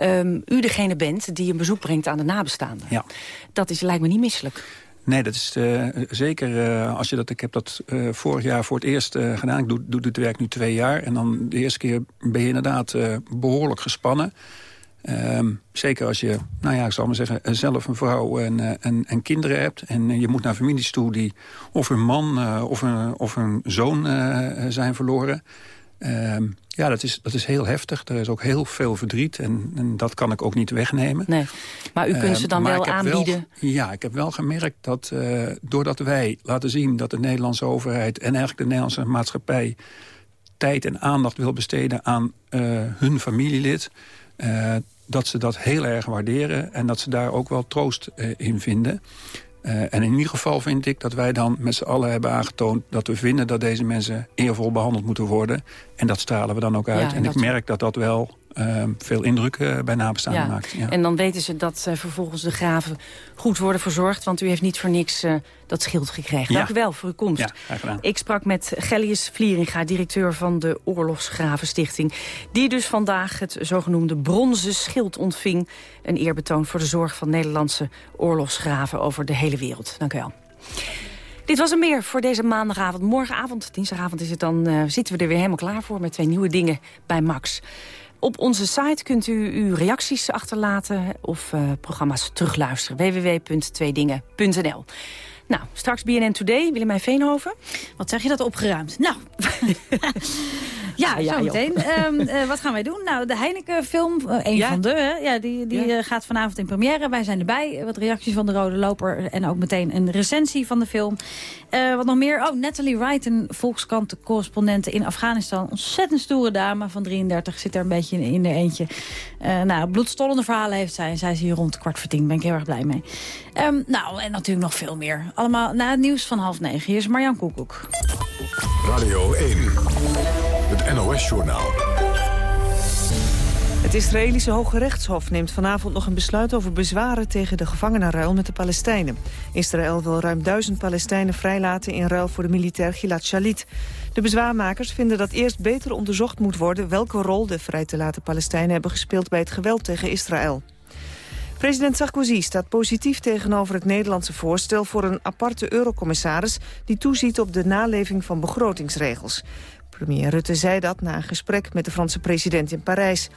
Um, u degene bent die een bezoek brengt aan de nabestaanden. Ja. Dat is, lijkt me niet misselijk. Nee, dat is uh, zeker uh, als je dat... Ik heb dat uh, vorig jaar voor het eerst gedaan. Ik doe, doe dit werk nu twee jaar. En dan de eerste keer ben je inderdaad behoorlijk gespannen. Um, zeker als je, nou ja, ik zal maar zeggen, zelf een vrouw en, en, en kinderen hebt. En je moet naar families toe die of hun man of, een, of hun zoon zijn verloren. Um, ja, dat is, dat is heel heftig. Er is ook heel veel verdriet en, en dat kan ik ook niet wegnemen. Nee, maar u kunt ze dan uh, wel aanbieden? Wel, ja, ik heb wel gemerkt dat doordat wij laten zien... dat de Nederlandse overheid en eigenlijk de Nederlandse maatschappij... tijd en aandacht wil besteden aan hun familielid... dat ze dat heel erg waarderen en dat ze daar ook wel troost in vinden... Uh, en in ieder geval vind ik dat wij dan met z'n allen hebben aangetoond... dat we vinden dat deze mensen eervol behandeld moeten worden. En dat stralen we dan ook uit. Ja, en, en ik merk dat dat wel uh, veel indruk uh, bij nabestaanden ja. maakt. Ja. En dan weten ze dat uh, vervolgens de graven goed worden verzorgd... want u heeft niet voor niks dat schild gekregen. Dank u wel voor uw komst. Ik sprak met Gellius Vlieringa, directeur van de Oorlogsgravenstichting... die dus vandaag het zogenoemde bronzen schild ontving. Een eerbetoon voor de zorg van Nederlandse oorlogsgraven over de hele wereld. Dank u wel. Dit was er meer voor deze maandagavond. Morgenavond, dinsdagavond is het dan, zitten we er weer helemaal klaar voor... met twee nieuwe dingen bij Max. Op onze site kunt u uw reacties achterlaten of uh, programma's terugluisteren. www.tweedingen.nl nou, straks BNN Today, Willemijn Veenhoven. Wat zeg je dat opgeruimd? Nou, [laughs] ja, ja, zo meteen. Um, [laughs] uh, wat gaan wij doen? Nou, de Heineken-film, uh, een van de, hè? Ja, die, die ja. uh, gaat vanavond in première. Wij zijn erbij. Wat reacties van de Rode Loper en ook meteen een recensie van de film. wat nog meer? Oh, Natalie Wright, een Volkskrant-correspondente in Afghanistan. Ontzettend stoere dame van 33, zit er een beetje in, in de eentje. nou, bloedstollende verhalen heeft zij. En zij is hier rond kwart voor tien. Ben ik heel erg blij mee. Um, nou, en natuurlijk nog veel meer. Allemaal na het nieuws van half negen. Hier is Marjan Koekoek. Radio 1, het NOS-journaal. Het Israëlische Hoge Rechtshof neemt vanavond nog een besluit over bezwaren tegen de gevangenenruil met de Palestijnen. Israël wil ruim duizend Palestijnen vrijlaten in ruil voor de militair Gilad Shalit. De bezwaarmakers vinden dat eerst beter onderzocht moet worden welke rol de vrij te laten Palestijnen hebben gespeeld bij het geweld tegen Israël. President Sarkozy staat positief tegenover het Nederlandse voorstel voor een aparte eurocommissaris die toeziet op de naleving van begrotingsregels. Premier Rutte zei dat na een gesprek met de Franse president in Parijs.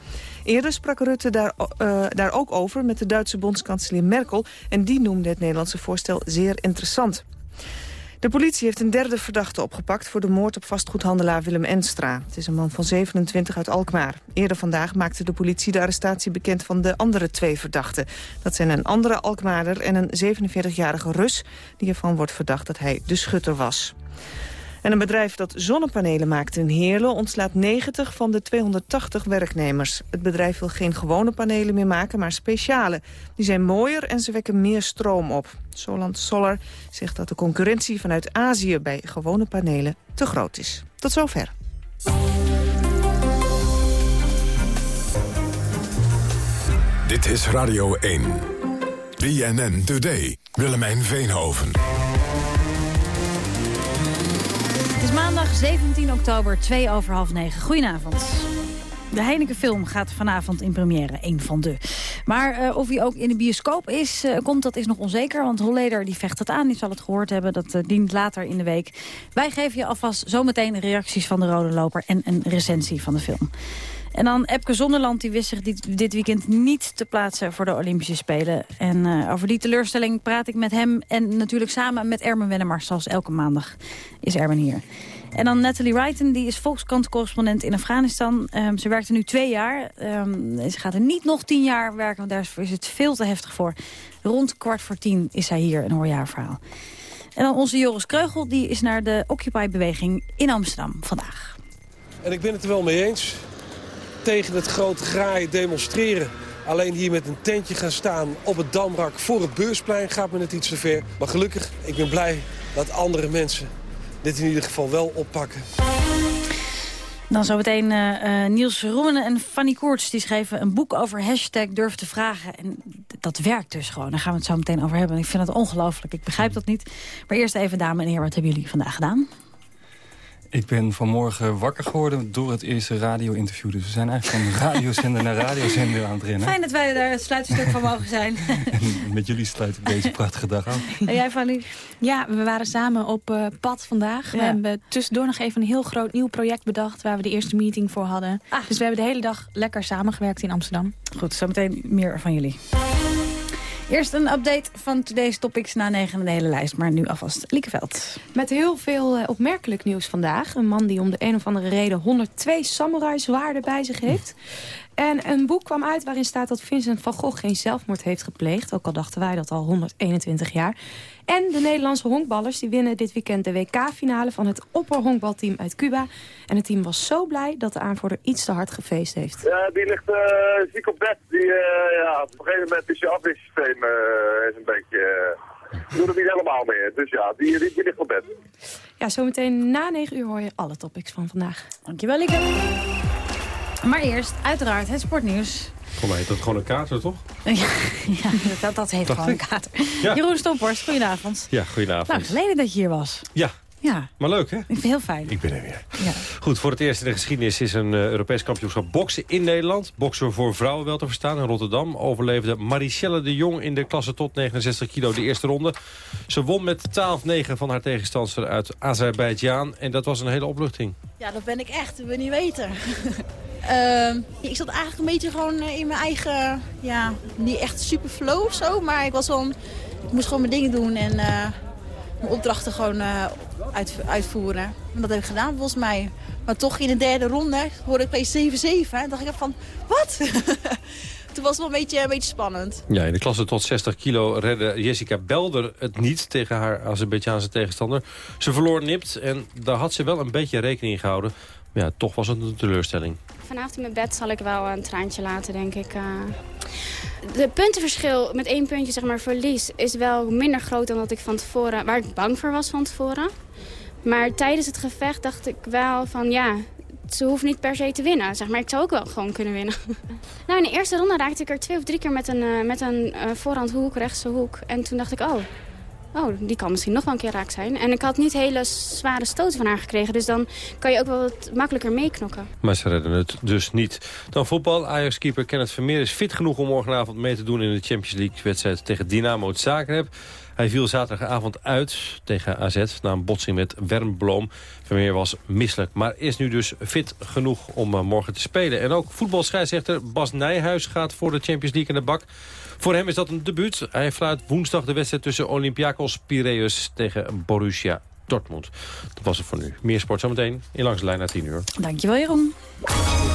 Eerder sprak Rutte daar, uh, daar ook over met de Duitse bondskanselier Merkel... en die noemde het Nederlandse voorstel zeer interessant. De politie heeft een derde verdachte opgepakt... voor de moord op vastgoedhandelaar Willem Enstra. Het is een man van 27 uit Alkmaar. Eerder vandaag maakte de politie de arrestatie bekend van de andere twee verdachten. Dat zijn een andere Alkmaarder en een 47-jarige Rus... die ervan wordt verdacht dat hij de schutter was. En een bedrijf dat zonnepanelen maakt in Heerlen ontslaat 90 van de 280 werknemers. Het bedrijf wil geen gewone panelen meer maken, maar speciale. Die zijn mooier en ze wekken meer stroom op. Solant Solar zegt dat de concurrentie vanuit Azië bij gewone panelen te groot is. Tot zover. Dit is Radio 1. BNN Today. Willemijn Veenhoven. Maandag 17 oktober, 2 over half 9. Goedenavond. De Heineken-film gaat vanavond in première, een van de. Maar uh, of hij ook in de bioscoop is, uh, komt, dat is nog onzeker. Want Holleder die vecht het aan, die zal het gehoord hebben. Dat uh, dient later in de week. Wij geven je alvast zometeen reacties van de Rode Loper... en een recensie van de film. En dan Epke Zonderland, die wist zich dit, dit, weekend niet te plaatsen voor de Olympische Spelen. En over die teleurstelling praat ik met hem en natuurlijk samen met Ermen Wennemars. Zoals elke maandag is Ermen hier. En dan Natalie Wrighton, die is Volkskrant-correspondent in Afghanistan. Um, ze werkt er nu twee jaar. Um, ze gaat er niet nog tien jaar werken, want daar is het veel te heftig voor. Rond kwart voor tien is zij hier en hoor je haar verhaal. En dan onze Joris Kreugel, die is naar de Occupy-beweging in Amsterdam vandaag. En ik ben het er wel mee eens tegen het grote graaien demonstreren. Alleen hier met een tentje gaan staan op het Damrak voor het beursplein gaat me net iets te ver. Maar gelukkig, ik ben blij dat andere mensen dit in ieder geval wel oppakken. Dan zometeen uh, uh, Niels Roemenen en Fanny Koorts. Die schreven een boek over hashtag durf te vragen. En dat werkt dus gewoon. Daar gaan we het zo meteen over hebben. Ik vind het ongelooflijk. Ik begrijp dat niet. Maar eerst even, dames en heren, wat hebben jullie vandaag gedaan? Ik ben vanmorgen wakker geworden door het eerste radio-interview. Dus we zijn eigenlijk van radiozender naar radiozender aan het rennen. Fijn dat wij daar het sluitstuk van mogen zijn. en met jullie sluit ik deze prachtige dag af. [laughs] En jij, Fanny? Ja, we waren samen op uh, pad vandaag. Ja. We hebben tussendoor nog even een heel groot nieuw project bedacht... waar we de eerste meeting voor hadden. Ah. Dus we hebben de hele dag lekker samengewerkt in Amsterdam. Goed, zometeen meer van jullie. Eerst een update van Today's Topics na negen in de hele lijst. Maar nu alvast Liekeveld. Met heel veel uh, opmerkelijk nieuws vandaag. Een man die om de een of andere reden 102 samurai zwaarden bij zich heeft. En een boek kwam uit waarin staat dat Vincent van Gogh geen zelfmoord heeft gepleegd. Ook al dachten wij dat al 121 jaar. En de Nederlandse honkballers die winnen dit weekend de WK-finale van het opperhonkbalteam uit Cuba. En het team was zo blij dat de aanvoerder iets te hard gefeest heeft. Ja, die ligt uh, ziek op bed. Die, uh, ja, op een gegeven moment is je afweersysteem uh, is een beetje... Uh, doet het niet helemaal meer. Dus ja, die, die, die ligt op bed. Ja, zometeen na 9 uur hoor je alle topics van vandaag. Dankjewel, Lieke. Maar eerst, uiteraard, het sportnieuws. Voor mij heet dat gewoon een kater, toch? [laughs] Ja, ja dat, dat heet gewoon een kater. Ja. Jeroen Stompers, goedenavond. Ja, goedenavond. Nou, geleden dat je hier was. Ja, ja. Maar leuk, hè? Ik vind het heel fijn. Ik ben er weer. Ja. Goed, voor het eerst in de geschiedenis is een uh, Europees kampioenschap boksen in Nederland. Boksen voor vrouwen wel te verstaan. In Rotterdam overleefde Marichelle de Jong in de klasse tot 69 kilo de eerste ronde. Ze won met 12-9 van haar tegenstander uit Azerbeidzjan. En dat was een hele opluchting. Ja, dat ben ik echt. Dat wil niet weten. [laughs] Ehm, ik zat eigenlijk een beetje gewoon eh, in mijn eigen, ja, niet echt super flow of zo. Maar ik was gewoon, ik moest gewoon mijn dingen doen en eh, mijn opdrachten gewoon eh, uit, uitvoeren. En dat heb ik gedaan volgens mij. Maar toch in de derde ronde hoorde ik opeens 7-7. En dacht ik van, wat? [laughs] Toen was het wel een beetje, een beetje spannend. Ja, in de klasse tot 60 kilo redde Jessica Belder het niet tegen haar Azerbeidzjaanse tegenstander. Ze verloor nipt en daar had ze wel een beetje rekening gehouden. Maar ja, toch was het een teleurstelling. Vanavond in mijn bed zal ik wel een traantje laten, denk ik. Uh... De puntenverschil met één puntje zeg maar, verlies is wel minder groot dan dat ik van tevoren, waar ik bang voor was van tevoren. Maar tijdens het gevecht dacht ik wel van ja, ze hoeft niet per se te winnen. Zeg maar, ik zou ook wel gewoon kunnen winnen. [laughs] nou, in de eerste ronde raakte ik er twee of drie keer met een, uh, met een uh, voorhandhoek, rechtse hoek. En toen dacht ik, oh, oh, die kan misschien nog wel een keer raak zijn. En ik had niet hele zware stoten van haar gekregen. Dus dan kan je ook wel wat makkelijker meeknokken. Maar ze redden het dus niet. Dan voetbal. Ajax-keeper Kenneth Vermeer is fit genoeg om morgenavond mee te doen... in de Champions League-wedstrijd tegen Dynamo Zagreb. Hij viel zaterdagavond uit tegen AZ na een botsing met Wernbloem. Vermeer was misselijk, maar is nu dus fit genoeg om uh, morgen te spelen. En ook voetbalscheidsrechter Bas Nijhuis gaat voor de Champions League in de bak. Voor hem is dat een debuut. Hij fluit woensdag de wedstrijd tussen Olympiakos Piraeus tegen Borussia Dortmund. Dat was het voor nu. Meer sport zometeen in langs de lijn na 10 uur. Dankjewel Jeroen.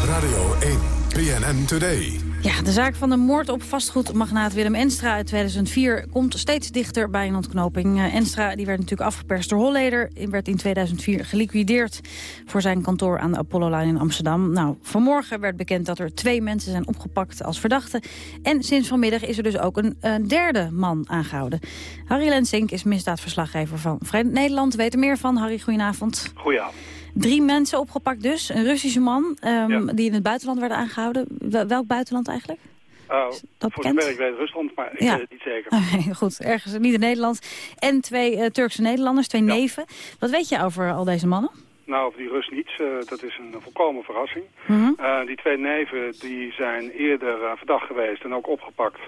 Radio 1, BNN Today. Ja, de zaak van de moord op vastgoedmagnaat Willem Enstra uit 2004 komt steeds dichter bij een ontknoping. Uh, Enstra die werd natuurlijk afgeperst door Holleder. werd in 2004 geliquideerd voor zijn kantoor aan de Apollo-lijn in Amsterdam. Nou, vanmorgen werd bekend dat er twee mensen zijn opgepakt als verdachten. En sinds vanmiddag is er dus ook een, een derde man aangehouden. Harry Lensink is misdaadverslaggever van Vrij Nederland. Weet er meer van. Harry, goedenavond. Goedenavond. Drie mensen opgepakt dus. Een Russische man um, die in het buitenland werden aangehouden. Welk buitenland eigenlijk? Uh, dat voor zover ik weet Rusland, maar ik ja. weet het niet zeker. [laughs] goed, ergens niet in Nederland. En twee uh, Turkse Nederlanders, twee ja. neven. Wat weet je over al deze mannen? Nou, over die Rus niets. Uh, dat is een volkomen verrassing. Mm -hmm. uh, die twee neven die zijn eerder verdacht geweest en ook opgepakt.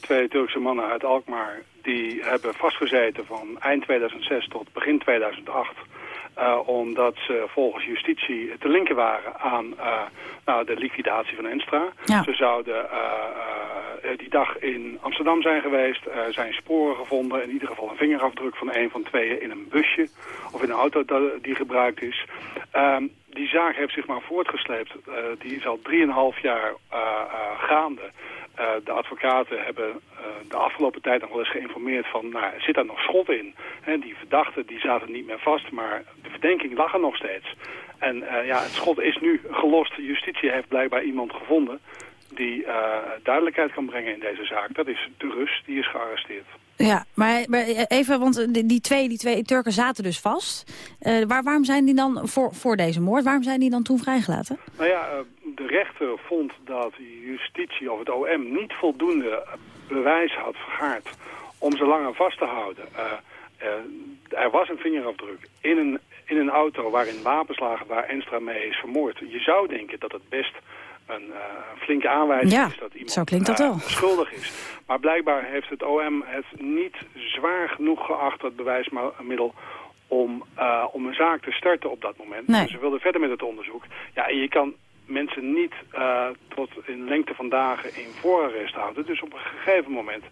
twee Turkse mannen uit Alkmaar die hebben vastgezeten van eind 2006 tot begin 2008... Uh, omdat ze volgens justitie te linken waren aan uh, nou, de liquidatie van Enstra. Ja. Ze zouden uh, die dag in Amsterdam zijn geweest, zijn sporen gevonden. In ieder geval een vingerafdruk van een van tweeën in een busje of in een auto die gebruikt is. Um, die zaak heeft zich maar voortgesleept. die is al 3,5 jaar gaande. Uh, de advocaten hebben uh, de afgelopen tijd nog wel eens geïnformeerd van, nou, zit daar nog schot in? Die verdachten die zaten niet meer vast, maar de verdenking lag er nog steeds. En uh, ja, het schot is nu gelost. Justitie heeft blijkbaar iemand gevonden die duidelijkheid kan brengen in deze zaak. Dat is de Rus, die is gearresteerd. Ja, maar, maar even, want die twee, die twee Turken zaten dus vast. waar, waarom zijn die dan voor, voor deze moord, waarom zijn die dan toen vrijgelaten? Nou ja, de rechter vond dat justitie of het OM niet voldoende bewijs had vergaard om ze langer vast te houden. Uh, uh, er was een vingerafdruk in een, in een auto waarin wapens lagen waar Enstra mee is vermoord. Je zou denken dat het best een uh, flinke aanwijzing ja, is dat iemand zo klinkt dat wel. schuldig is. Maar blijkbaar heeft het OM het niet zwaar genoeg geacht, dat bewijsmiddel, om, om een zaak te starten op dat moment. Nee. Dus ze wilden verder met het onderzoek. Ja, en je kan mensen niet uh, tot in lengte van dagen in voorarrest houden. Dus op een gegeven moment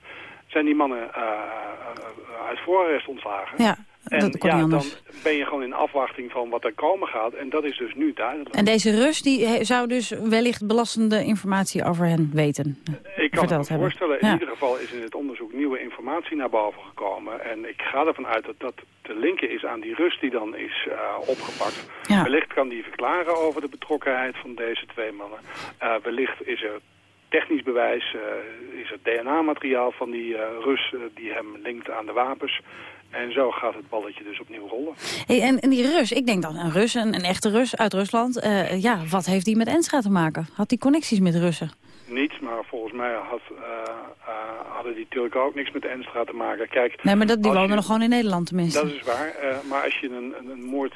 zijn die mannen uh, uh, uit voorarrest ontslagen. Ja, en dat kon ja, niet dan ben je gewoon in afwachting van wat er komen gaat. En dat is dus nu duidelijk. En deze Rus die zou dus wellicht belastende informatie over hen weten. Ik kan me voorstellen, in Ja. ieder geval is in het onderzoek nieuwe informatie naar boven gekomen. En ik ga ervan uit dat dat te linken is aan die Rus die dan is uh, opgepakt. Ja. Wellicht kan die verklaren over de betrokkenheid van deze twee mannen. Uh, wellicht is er technisch bewijs, uh, is er DNA-materiaal van die uh, Rus uh, die hem linkt aan de wapens. En zo gaat het balletje dus opnieuw rollen. Hey, en, en die Rus, ik denk dan een Rus, een, een echte Rus uit Rusland. Uh, ja, wat heeft die met Enstra te maken? Had die connecties met Russen? Niets, maar volgens mij had, uh, uh, hadden die Turken ook niks met Enstra te maken. Kijk, nee, maar dat, die wonen je- nog gewoon in Nederland tenminste. Dat is waar, maar als je een, een, een moord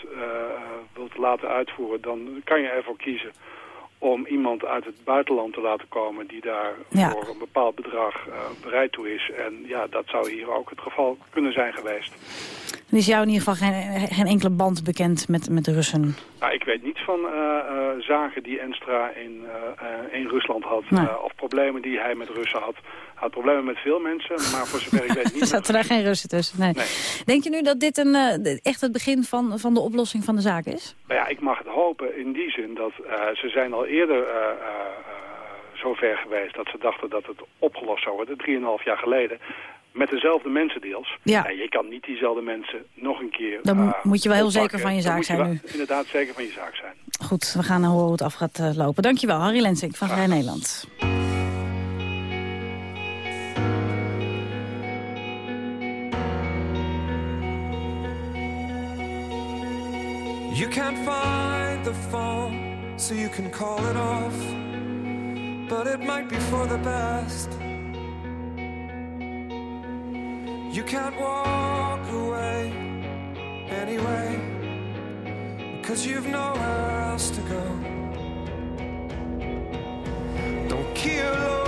wilt laten uitvoeren, dan kan je ervoor kiezen om iemand uit het buitenland te laten komen die daar Ja. voor een bepaald bedrag uh, bereid toe is. En ja, dat zou hier ook het geval kunnen zijn geweest. Dan is jou in ieder geval geen, geen enkele band bekend met, met de Russen. Nou, ik weet niets van eh, eh, zaken die Enstra in, in Rusland had. Nee. of problemen die hij met Russen had. Had problemen met veel mensen, maar voor zover ik weet niet. [laughs] Er zaten daar geen Russen tussen. Nee. Denk je nu dat dit een, eh, echt het begin van, van de oplossing van de zaak is? Nou ja, ik mag het hopen in die zin dat ze zijn al eerder uh, zo ver geweest dat ze dachten dat het opgelost zou worden, 3,5 jaar geleden. Met dezelfde mensen deels. Ja. je kan niet diezelfde mensen nog een keer Dan mo- eh, moet je wel heel zeker van je Dan zaak moet je zijn wel nu. Inderdaad zeker van je zaak zijn. Goed, we gaan horen hoe het af gaat eh, lopen. Dankjewel, Harry Lensink van Vrij Nederland. You can't find the phone, so you can call it off. But it might be for the best. You can't walk away anyway, because you've nowhere else to go. Don't kill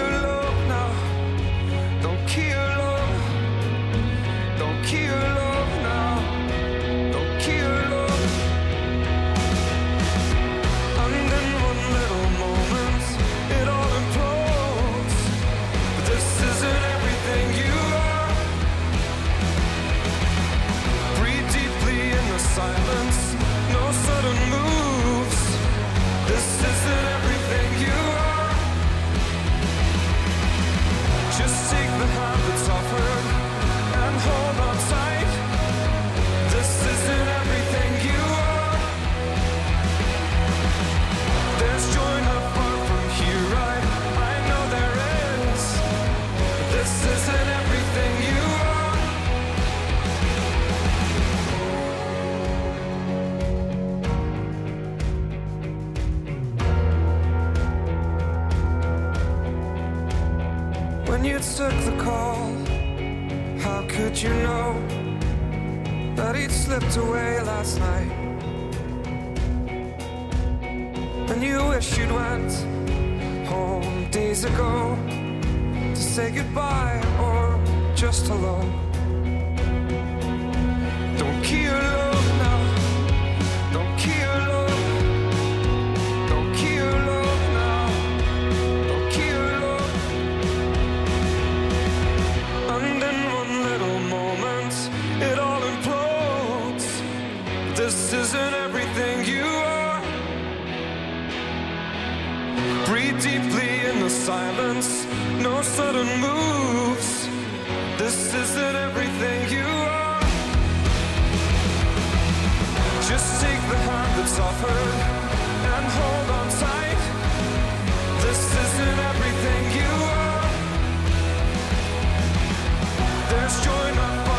Just take the hand that's offered and hold on tight. This isn't everything you are. There's joy not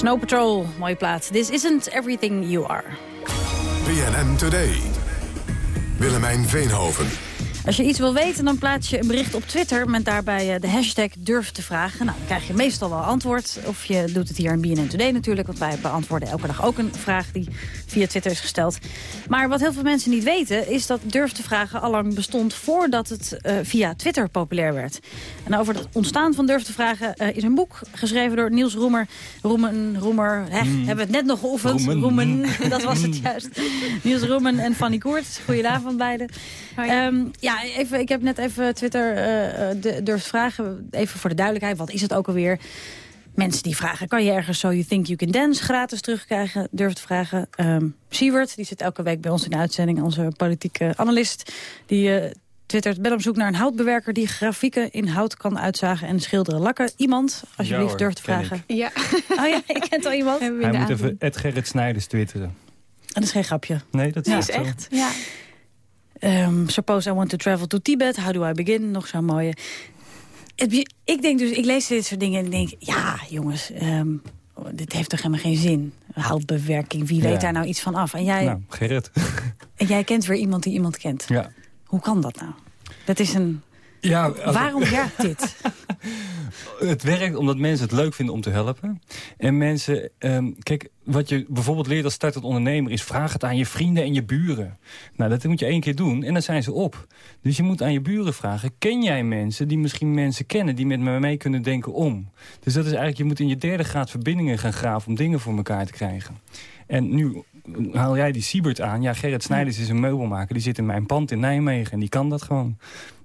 Snow Patrol, mooie plaat. This isn't everything you are. BNN Today. Willemijn Veenhoven. Als je iets wil weten, dan plaats je een bericht op Twitter... met daarbij eh, de hashtag durf te vragen. Nou, dan krijg je meestal wel antwoord. Of je doet het hier in BNN Today natuurlijk... want wij beantwoorden elke dag ook een vraag die via Twitter is gesteld. Maar wat heel veel mensen niet weten... is dat durf te vragen allang bestond voordat het uh, via Twitter populair werd. En over het ontstaan van durf te vragen uh, is een boek geschreven door Niels Roemer. Roemen, Roemer, hè, mm. hebben we het net nog geoefend. Roemen, Roemen [laughs] dat was het juist. Niels Roemen en Fanny Koert. Goedenavond beiden. Um, ja, even, ik heb net even Twitter uh, de, durft vragen. Even voor de duidelijkheid, wat is het ook alweer? Mensen die vragen, kan je ergens So You Think You Can Dance gratis terugkrijgen? Durf te vragen. Um, Siewert, die zit elke week bij ons in de uitzending. Onze politieke analist. Die uh, twittert, ben op zoek naar een houtbewerker... die grafieken in hout kan uitzagen en schilderen. Lakken, iemand, alsjeblieft, ja, durft te vragen. Ja. Oh ja, ik kent al iemand. Hij moet even Ed Gerrit Snijders twitteren. En dat is geen grapje. Nee, dat ja, is, echt. Ja. Um, suppose I want to travel to Tibet. How do I begin? Nog zo'n mooie. Ik denk dus, ik lees dit soort dingen en ik denk... ja, jongens, um, dit heeft toch helemaal geen zin. Houtbewerking, wie weet ja. daar nou iets van af? En jij, nou, Gerrit. En jij kent weer iemand die iemand kent. Ja. Hoe kan dat nou? Dat is een... Ja, Waarom werkt dit? [laughs] het werkt omdat mensen het leuk vinden om te helpen. En mensen, um, kijk, wat je bijvoorbeeld leert als startend ondernemer... is vraag het aan je vrienden en je buren. Nou, dat moet je één keer doen en dan zijn ze op. Dus je moet aan je buren vragen... ken jij mensen die misschien mensen kennen... die met me mee kunnen denken om? Dus dat is eigenlijk, je moet in je derde graad verbindingen gaan graven... om dingen voor elkaar te krijgen. En nu haal jij die Siebert aan. Ja, Gerrit Snijders is een meubelmaker. Die zit in mijn pand in Nijmegen en die kan dat gewoon.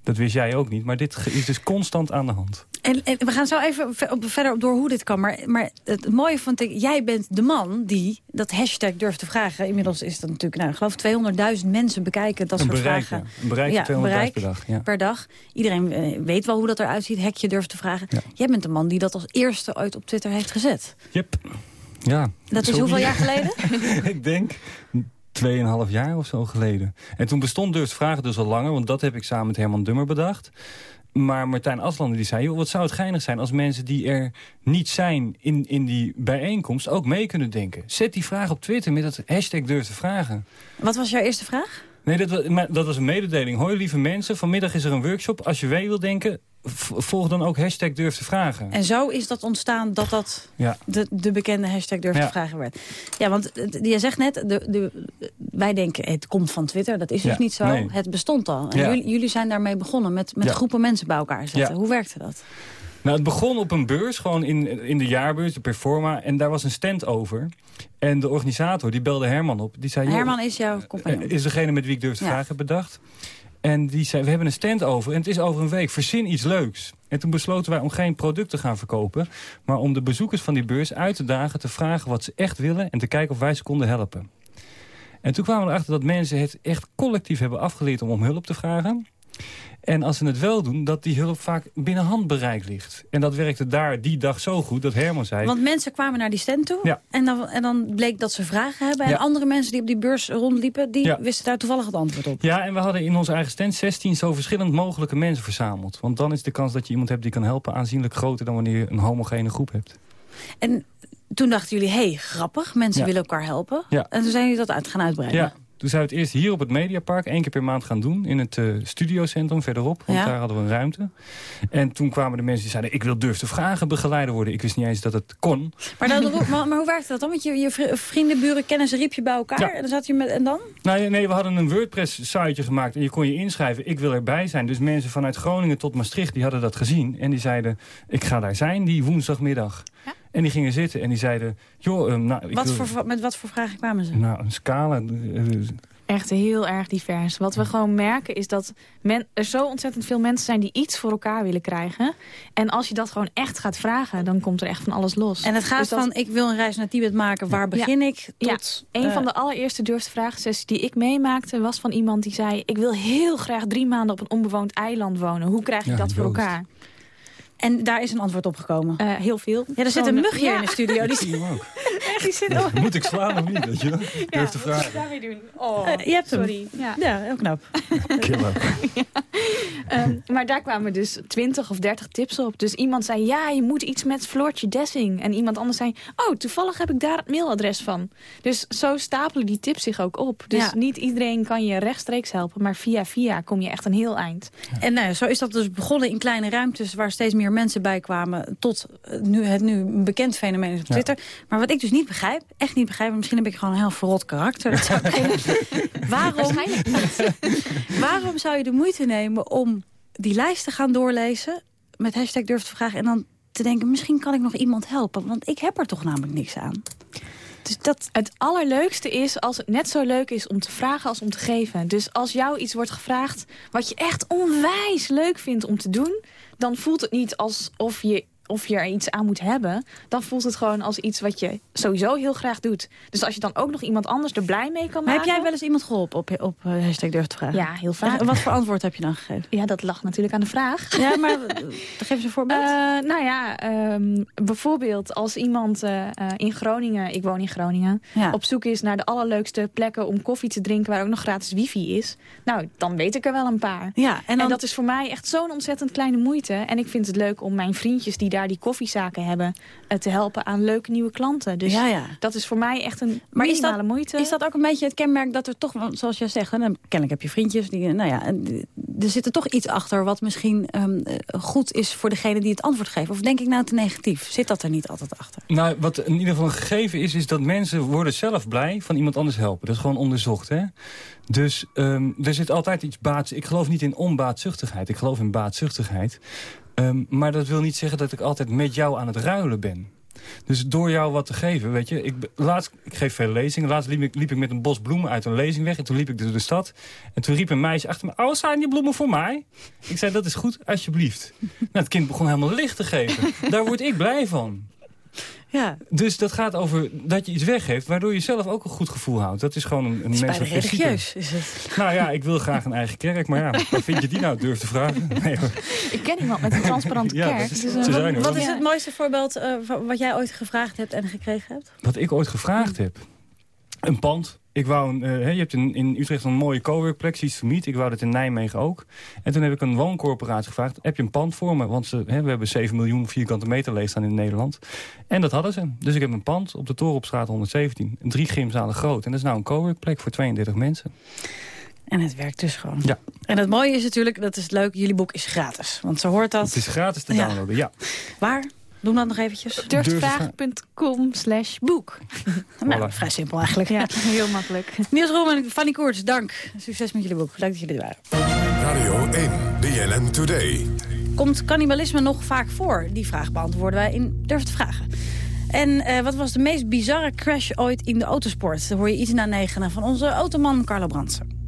Dat wist jij ook niet, maar dit is dus constant aan de hand. En, en we gaan zo even verder op door hoe dit kan. Maar, maar het mooie vond ik, jij bent de man die dat hashtag durft te vragen. Inmiddels is dat natuurlijk, nou, ik geloof 200.000 mensen bekijken dat een soort vragen. Een bereik ja, 200.000 bereik per dag. Ja. per dag. Iedereen uh, weet wel hoe dat eruit ziet, hekje durft te vragen. Ja. Jij bent de man die dat als eerste ooit op Twitter heeft gezet. Yep. Ja. Dat is hoeveel jaar geleden? [laughs] ik denk tweeënhalf jaar of zo geleden. En toen bestond Durft Vragen dus al langer, want dat heb ik samen met Herman Dummer bedacht. Maar Martijn Aslander die zei, joh, wat zou het geinig zijn als mensen die er niet zijn in, in die bijeenkomst ook mee kunnen denken. Zet die vraag op Twitter met het hashtag Durf te Vragen. Wat was jouw eerste vraag? Nee, dat, was- maar dat was een mededeling. Hoi lieve mensen, vanmiddag is er een workshop. Als je mee wilt denken, volg dan ook hashtag Durf te Vragen. En zo is dat ontstaan dat dat Ja. de, de bekende hashtag durf te vragen werd. Ja, want eh, je zegt net, de, de, wij denken het komt van Twitter. Dat is dus Ja, niet zo. nee. Het bestond al. En jullie, jullie zijn daarmee begonnen met, met groepen mensen bij elkaar zetten. Hoe werkte dat? Nou, het begon op een beurs, gewoon in, in de jaarbeurs, de Performa. En daar was een stand over. En de organisator, die belde Herman op. Die zei, Herman is jouw compagnon. Eh, is degene met wie ik durf te Ja. vragen bedacht. En die zei, we hebben een stand over en het is over een week. Verzin iets leuks. En toen besloten wij om geen product te gaan verkopen... maar om de bezoekers van die beurs uit te dagen... te vragen wat ze echt willen en te kijken of wij ze konden helpen. En toen kwamen we erachter dat mensen het echt collectief hebben afgeleerd... om om hulp te vragen. En als ze het wel doen, dat die hulp vaak binnen handbereik ligt. En dat werkte daar die dag zo goed dat Herman zei... Want mensen kwamen naar die stand toe. Ja. En, dan, en dan bleek dat ze vragen hebben. Ja. En andere mensen die op die beurs rondliepen... die Ja. wisten daar toevallig het antwoord op. Ja, en we hadden in onze eigen stand 16 zo verschillend mogelijke mensen verzameld. Want dan is de kans dat je iemand hebt die kan helpen aanzienlijk groter... dan wanneer je een homogene groep hebt. En toen dachten jullie, hé, hey, grappig. Mensen Ja. willen elkaar helpen. Ja. En toen zijn jullie dat uit gaan uitbreiden. Ja, toen zijn we het eerst hier op het Mediapark één keer per maand gaan doen. In het eh, studiocentrum verderop, want Ja. daar hadden we een ruimte. En toen kwamen de mensen die zeiden... ik wil durf te vragen begeleider worden. Ik wist niet eens dat het kon. Maar, dan, maar, maar hoe werkte dat dan? Want je, je vri- vrienden, buren, kennen ze riep je bij elkaar. Ja. En dan zat je met. En dan? Nou, ja, nee, we hadden een WordPress-siteje gemaakt en je kon je inschrijven. Ik wil erbij zijn. Dus mensen vanuit Groningen tot Maastricht, die hadden dat gezien. En die zeiden, ik ga daar zijn die woensdagmiddag. En die gingen zitten en die zeiden, joh, ehm, nou, ik Wat wil- voor, met wat voor vragen kwamen ze? Nou, een scala. eh, Echt heel erg divers. Wat we gewoon merken is dat men, er zo ontzettend veel mensen zijn die iets voor elkaar willen krijgen. En als je dat gewoon echt gaat vragen, dan komt er echt van alles los. En het gaat Dus dat- van, ik wil een reis naar Tibet maken. Waar begin Ja. ik? Tot, ja, een eh, van de allereerste durfde vraagsessies die ik meemaakte... was van iemand die zei... ik wil heel graag drie maanden op een onbewoond eiland wonen. Hoe krijg ik Ja, dat voor Joost. elkaar? En daar is een antwoord op gekomen? heel veel. Ja, er zit een Gewoon, mug hier ja. in de studio. Die zie hem [laughs] ook. Die zit al... Moet ik slaan of niet? Weet je? wel? Durf te vragen. daarmee doen? Oh, Eh, je hebt hem. sorry. Ja. Ja, heel knap. [laughs] Killer. [laughs] Ehm, maar daar kwamen dus 20 of 30 tips op. Dus iemand zei, ja, je moet iets met Floortje Dessing. En iemand anders zei, oh, toevallig heb ik daar het mailadres van. Dus zo stapelen die tips zich ook op. Dus Ja. niet iedereen kan je rechtstreeks helpen. Maar via via kom je echt een heel eind. En nou, zo is dat dus begonnen in kleine ruimtes... waar steeds meer mensen bij kwamen... tot eh, nu, het nu een bekend fenomeen is op Twitter. Maar wat ik dus niet begrijp, echt niet begrijp... misschien heb ik gewoon een heel verrot karakter. Dat zou kunnen. [laughs] waarom, waarom zou je de moeite nemen om die lijst te gaan doorlezen... met hashtag durf te vragen en dan te denken... misschien kan ik nog iemand helpen, want ik heb er toch namelijk niks aan. Dus dat... Het allerleukste is als het net zo leuk is om te vragen als om te geven. Dus als jou iets wordt gevraagd wat je echt onwijs leuk vindt om te doen... dan voelt het niet alsof je, of je er iets aan moet hebben. Dan voelt het gewoon als iets wat je sowieso heel graag doet. Dus als je dan ook nog iemand anders er blij mee kan Maar maken... heb jij wel eens iemand geholpen op, op eh, hashtag durf te vragen? Ja, heel vaak. En wat voor antwoord heb je dan gegeven? Ja, dat lag natuurlijk aan de vraag. Ja, maar eh, geef eens een voorbeeld. Eh, nou ja, ehm, bijvoorbeeld als iemand in Groningen, ik woon in Groningen, Ja. op zoek is naar de allerleukste plekken om koffie te drinken waar ook nog gratis wifi is. Nou, dan weet ik er wel een paar. Ja, en, dan... dat is voor mij echt zo'n ontzettend kleine moeite. En ik vind het leuk om mijn vriendjes die daar die koffiezaken hebben, eh, te helpen aan leuke nieuwe klanten. Dus Ja, ja. dat is voor mij echt een Maar is dat, moeite. is dat ook een beetje het kenmerk dat er toch, want zoals jij zegt... dan, kennelijk heb je vriendjes, die, nou ja, en er zit er toch iets achter... wat misschien ehm, eh, goed is voor degene die het antwoord geeft. Of denk ik nou te negatief? Zit dat er niet altijd achter? Nou, wat in ieder geval een gegeven is, is dat mensen worden zelf blij van iemand anders helpen. Dat is gewoon onderzocht, hè. Dus ehm, er zit altijd iets baats... Ik geloof niet in onbaatzuchtigheid, ik geloof in baatzuchtigheid. Ehm, maar dat wil niet zeggen dat ik altijd met jou aan het ruilen ben. Dus door jou wat te geven, weet je. Ik, laatst, ik geef veel lezingen. Laatst liep ik, liep ik met een bos bloemen uit een lezing weg. En toen liep ik door de stad. En toen riep een meisje achter me... Oh, zijn die bloemen voor mij? Ik zei, dat is goed, alsjeblieft. [laughs] Nou, het kind begon helemaal licht te geven. Daar word ik blij van. Ja. Dus dat gaat over dat je iets weggeeft... waardoor je zelf ook een goed gevoel houdt. Dat is gewoon een, een Het is bijna menselijk principe. religieus. Is het. Nou ja, ik wil graag een eigen kerk. Maar ja, [laughs] wat vind je die nou? Durf te vragen. Nee, hoor. Ik ken iemand met een transparante Ja, kerk. is- dus, eh, wat- is het mooiste voorbeeld eh, van wat jij ooit gevraagd hebt en gekregen hebt? Wat ik ooit gevraagd heb. Een pand. Ik wou een, hè, je hebt in, in Utrecht een mooie coworkplek, vermiet. Ik wou dat in Nijmegen ook. En toen heb ik een wooncorporatie gevraagd. Heb je een pand voor me? Want ze, hè, we hebben 7 miljoen vierkante meter leeg staan in Nederland. En dat hadden ze. Dus ik heb een pand op de Torenopstraat 117. Drie gymzalen groot. En dat is nou een coworkplek voor 32 mensen. En het werkt dus gewoon. Ja. En het mooie is natuurlijk, dat is leuk, jullie boek is gratis. Want zo hoort dat. Het is gratis te Ja. downloaden, ja. Waar? Doe dat nog eventjes. Durftvragen.com slash boek. [laughs] Nou, vrij simpel eigenlijk. Ja, [laughs] heel makkelijk. Niels Roem en Fanny Koorts, dank. Succes met jullie boek. Leuk dat jullie er waren. Radio 1, BNN Today. Komt cannibalisme nog vaak voor? Die vraag beantwoorden wij in Durf te Vragen. En eh, wat was de meest bizarre crash ooit in de autosport? Dan hoor je iets na negenen van onze automan Carlo Brandsen.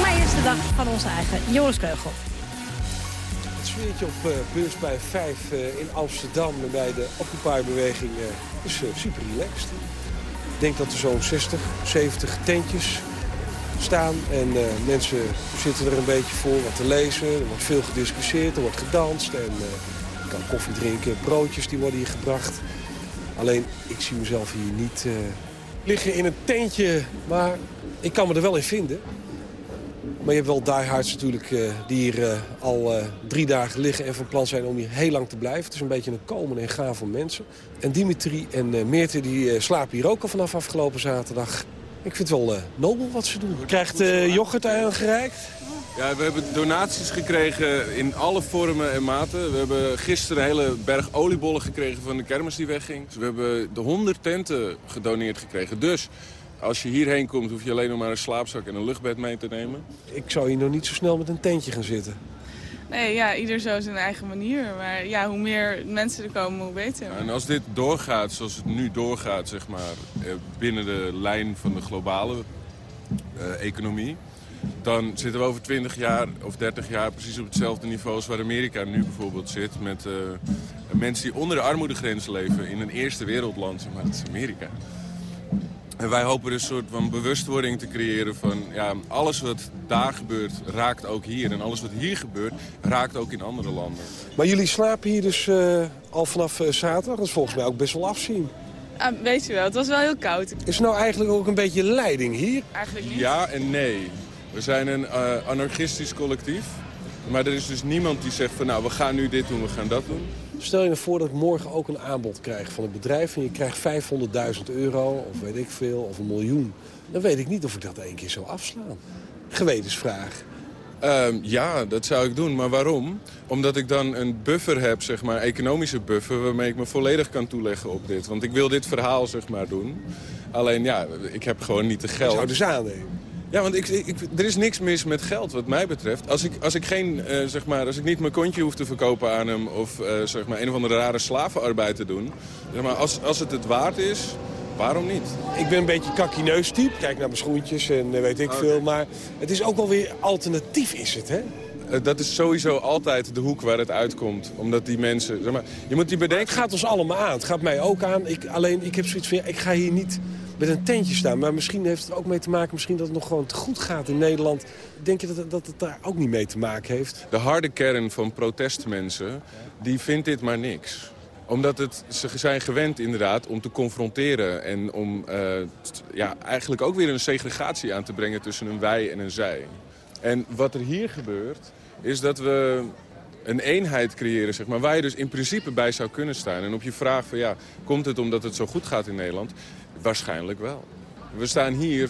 Maar eerst de dag van onze eigen Joris Keugel. Sfeertje op eh, beursplein 5 eh, in Amsterdam bij de Occupy-beweging eh, is super relaxed. Ik denk dat er zo'n 60, 70 tentjes staan en mensen zitten er een beetje voor wat te lezen. Er wordt veel gediscussieerd, er wordt gedanst en eh, je kan koffie drinken, broodjes die worden hier gebracht. Alleen, ik zie mezelf hier niet eh, liggen in een tentje, maar ik kan me er wel in vinden. Maar je hebt wel diehards natuurlijk eh, die hier eh, al eh, drie dagen liggen en van plan zijn om hier heel lang te blijven. Het is een beetje een komen en gaan van mensen. En Dimitri en eh Meerte die eh, slapen hier ook al vanaf afgelopen zaterdag. Ik vind het wel eh, nobel wat ze doen. Krijgt eh, yoghurt aangereikt. Ja, we hebben donaties gekregen in alle vormen en maten. We hebben gisteren een hele berg oliebollen gekregen van de kermis die wegging. We hebben de 100 tenten gedoneerd gekregen. Dus als je hierheen komt, hoef je alleen nog maar een slaapzak en een luchtbed mee te nemen. Ik zou hier nog niet zo snel met een tentje gaan zitten. Nee, ja, ieder zo zijn eigen manier. Maar ja, hoe meer mensen er komen, hoe beter. En als dit doorgaat zoals het nu doorgaat, zeg maar, eh, binnen de lijn van de globale eh, economie... dan zitten we over 20 jaar of 30 jaar precies op hetzelfde niveau als waar Amerika nu bijvoorbeeld zit. Met eh, mensen die onder de armoedegrens leven in een eerste wereldland, zeg maar, dat is Amerika. En wij hopen dus een soort van bewustwording te creëren van... Ja, alles wat daar gebeurt, raakt ook hier. En alles wat hier gebeurt, raakt ook in andere landen. Maar jullie slapen hier dus uh, al vanaf uh, zaterdag. Dat is volgens mij ook best wel afzien. Ah, weet je wel, het was wel heel koud. Is er nou eigenlijk ook een beetje leiding hier? Eigenlijk niet. Ja en nee. We zijn een uh, anarchistisch collectief. Maar er is dus niemand die zegt van nou, we gaan nu dit doen, we gaan dat doen. Stel je nou voor dat ik morgen ook een aanbod krijg van het bedrijf... en je krijgt 500.000 euro, of weet ik veel, of een miljoen. Dan weet ik niet of ik dat één keer zou afslaan. Gewetensvraag. Um, ja, dat zou ik doen. Maar waarom? Omdat ik dan een buffer heb, zeg maar, economische buffer... waarmee ik me volledig kan toeleggen op dit. Want ik wil dit verhaal, zeg maar, doen. Alleen, ja, ik heb gewoon niet de geld. zou dus aannemen. Ja, want ik, ik, er is niks mis met geld wat mij betreft. Als ik, als ik, geen, uh, zeg maar, als ik niet mijn kontje hoef te verkopen aan hem... of uh, zeg maar, een of andere rare slavenarbeid te doen... Zeg maar, als, als het het waard is, waarom niet? Ik ben een beetje kakkineus type. Kijk naar mijn schoentjes en uh, weet ik okay. veel. Maar het is ook wel weer alternatief is het, hè? dat is sowieso altijd de hoek waar het uitkomt. Omdat die mensen... Zeg maar, je moet die bedenken... Het gaat ons allemaal aan. Het gaat mij ook aan. Ik, alleen, ik heb zoiets van... Ja, ik ga hier niet met een tentje staan. Maar misschien heeft het ook mee te maken misschien dat het nog gewoon te goed gaat in Nederland. Denk je dat, dat het daar ook niet mee te maken heeft? De harde kern van protestmensen, die vindt dit maar niks omdat het, ze zijn gewend inderdaad om te confronteren... en om uh, ja, eigenlijk ook weer een segregatie aan te brengen tussen een wij en een zij. En wat er hier gebeurt, is dat we een eenheid creëren, zeg maar, waar je dus in principe bij zou kunnen staan. En op je vraag van ja, komt het omdat het zo goed gaat in Nederland? Waarschijnlijk wel. We staan hier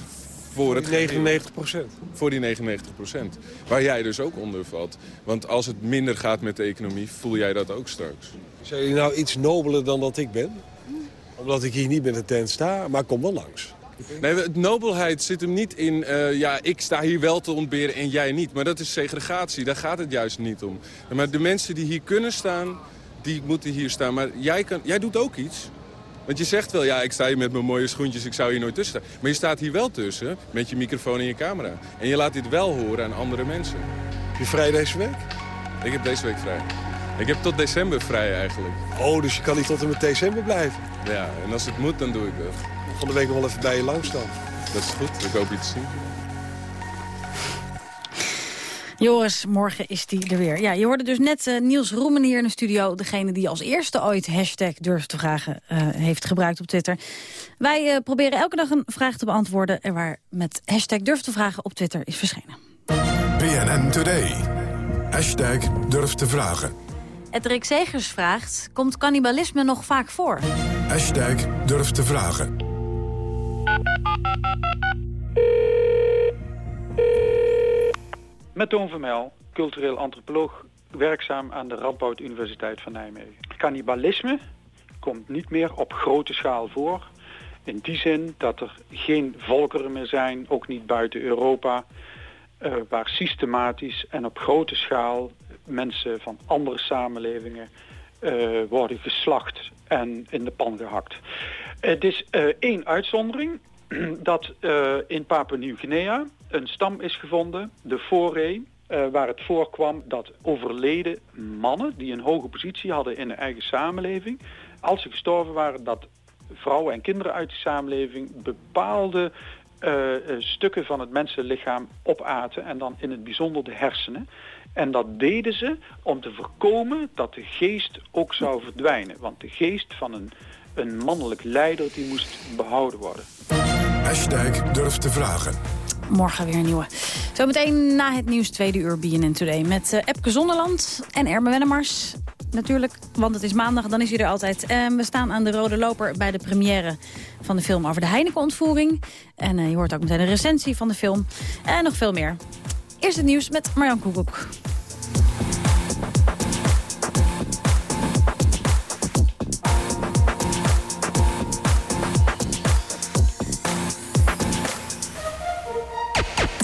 voor het... 99 procent. Voor die 99 procent. Waar jij dus ook onder valt. Want als het minder gaat met de economie, voel jij dat ook straks. Zijn jullie nou iets nobeler dan dat ik ben? Omdat ik hier niet met een tent sta, maar kom wel langs. Nee, het nobelheid zit hem niet in, uh, ja, ik sta hier wel te ontberen en jij niet. Maar dat is segregatie, daar gaat het juist niet om. Maar de mensen die hier kunnen staan, die moeten hier staan. Maar jij, kan, jij doet ook iets. Want je zegt wel, ja, ik sta hier met mijn mooie schoentjes, ik zou hier nooit tussen staan. Maar je staat hier wel tussen, met je microfoon en je camera. En je laat dit wel horen aan andere mensen. Heb je vrij deze week? Ik heb deze week vrij. Ik heb tot december vrij eigenlijk. Oh, dus je kan niet tot en met december blijven? Ja, en als het moet, dan doe ik dat. Van de week nog wel even bij je langs dan. Dat is goed, ik hoop je te zien. Joris, morgen is die er weer. Ja, je hoorde dus net uh, Niels Roemen hier in de studio. Degene die als eerste ooit hashtag durft te vragen uh, heeft gebruikt op Twitter. Wij uh, proberen elke dag een vraag te beantwoorden... en waar met hashtag durf te vragen op Twitter is verschenen. BNN Today. Hashtag durf te vragen. Edric Segers vraagt, komt cannibalisme nog vaak voor? Hashtag durf te vragen. Met Toon Vermel, cultureel antropoloog, werkzaam aan de Radboud Universiteit van Nijmegen. Cannibalisme komt niet meer op grote schaal voor. In die zin dat er geen volkeren meer zijn, ook niet buiten Europa... Uh, waar systematisch en op grote schaal mensen van andere samenlevingen uh, worden geslacht en in de pan gehakt. Het is uh, één uitzondering [clears throat] dat in Papua-Nieuw-Guinea een stam is gevonden, de Fore, waar het voorkwam dat overleden mannen die een hoge positie hadden in de eigen samenleving, als ze gestorven waren, dat vrouwen en kinderen uit die samenleving bepaalde uh, stukken van het mensenlichaam opaten en dan in het bijzonder de hersenen. En dat deden ze om te voorkomen dat de geest ook zou verdwijnen. Want de geest van een, een mannelijk leider die moest behouden worden. Hashtag durf te vragen. Morgen weer een nieuwe. Zometeen na het nieuws tweede uur BNN Today. Met uh, Epke Zonderland en Erme Wennemars. Natuurlijk, want het is maandag, dan is hij er altijd. We staan aan de rode loper bij de première van de film over de Heineken-ontvoering. En uh, je hoort ook meteen een recensie van de film. En nog veel meer. Eerst het nieuws met Marjan Koekoek.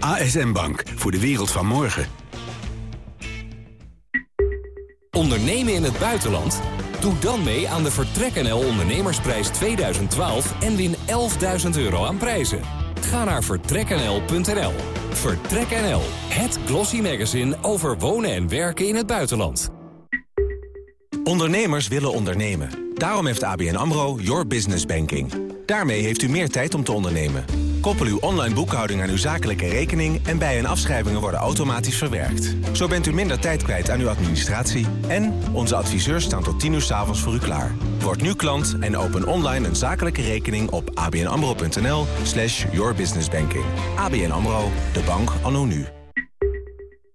ASM Bank, voor de wereld van morgen. Ondernemen in het buitenland? Doe dan mee aan de Vertrek NL Ondernemersprijs 2012 en win 11.000 euro aan prijzen. Ga naar vertreknl.nl. Vertrek NL, het glossy magazine over wonen en werken in het buitenland. Ondernemers willen ondernemen. Daarom heeft ABN AMRO Your Business Banking. Daarmee heeft u meer tijd om te ondernemen. Koppel uw online boekhouding aan uw zakelijke rekening... en bij- en afschrijvingen worden automatisch verwerkt. Zo bent u minder tijd kwijt aan uw administratie... en onze adviseurs staan tot 10 uur s'avonds voor u klaar. Word nu klant en open online een zakelijke rekening op abnamro.nl slash yourbusinessbanking. ABN AMRO, de bank anno nu.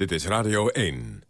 Dit is Radio 1.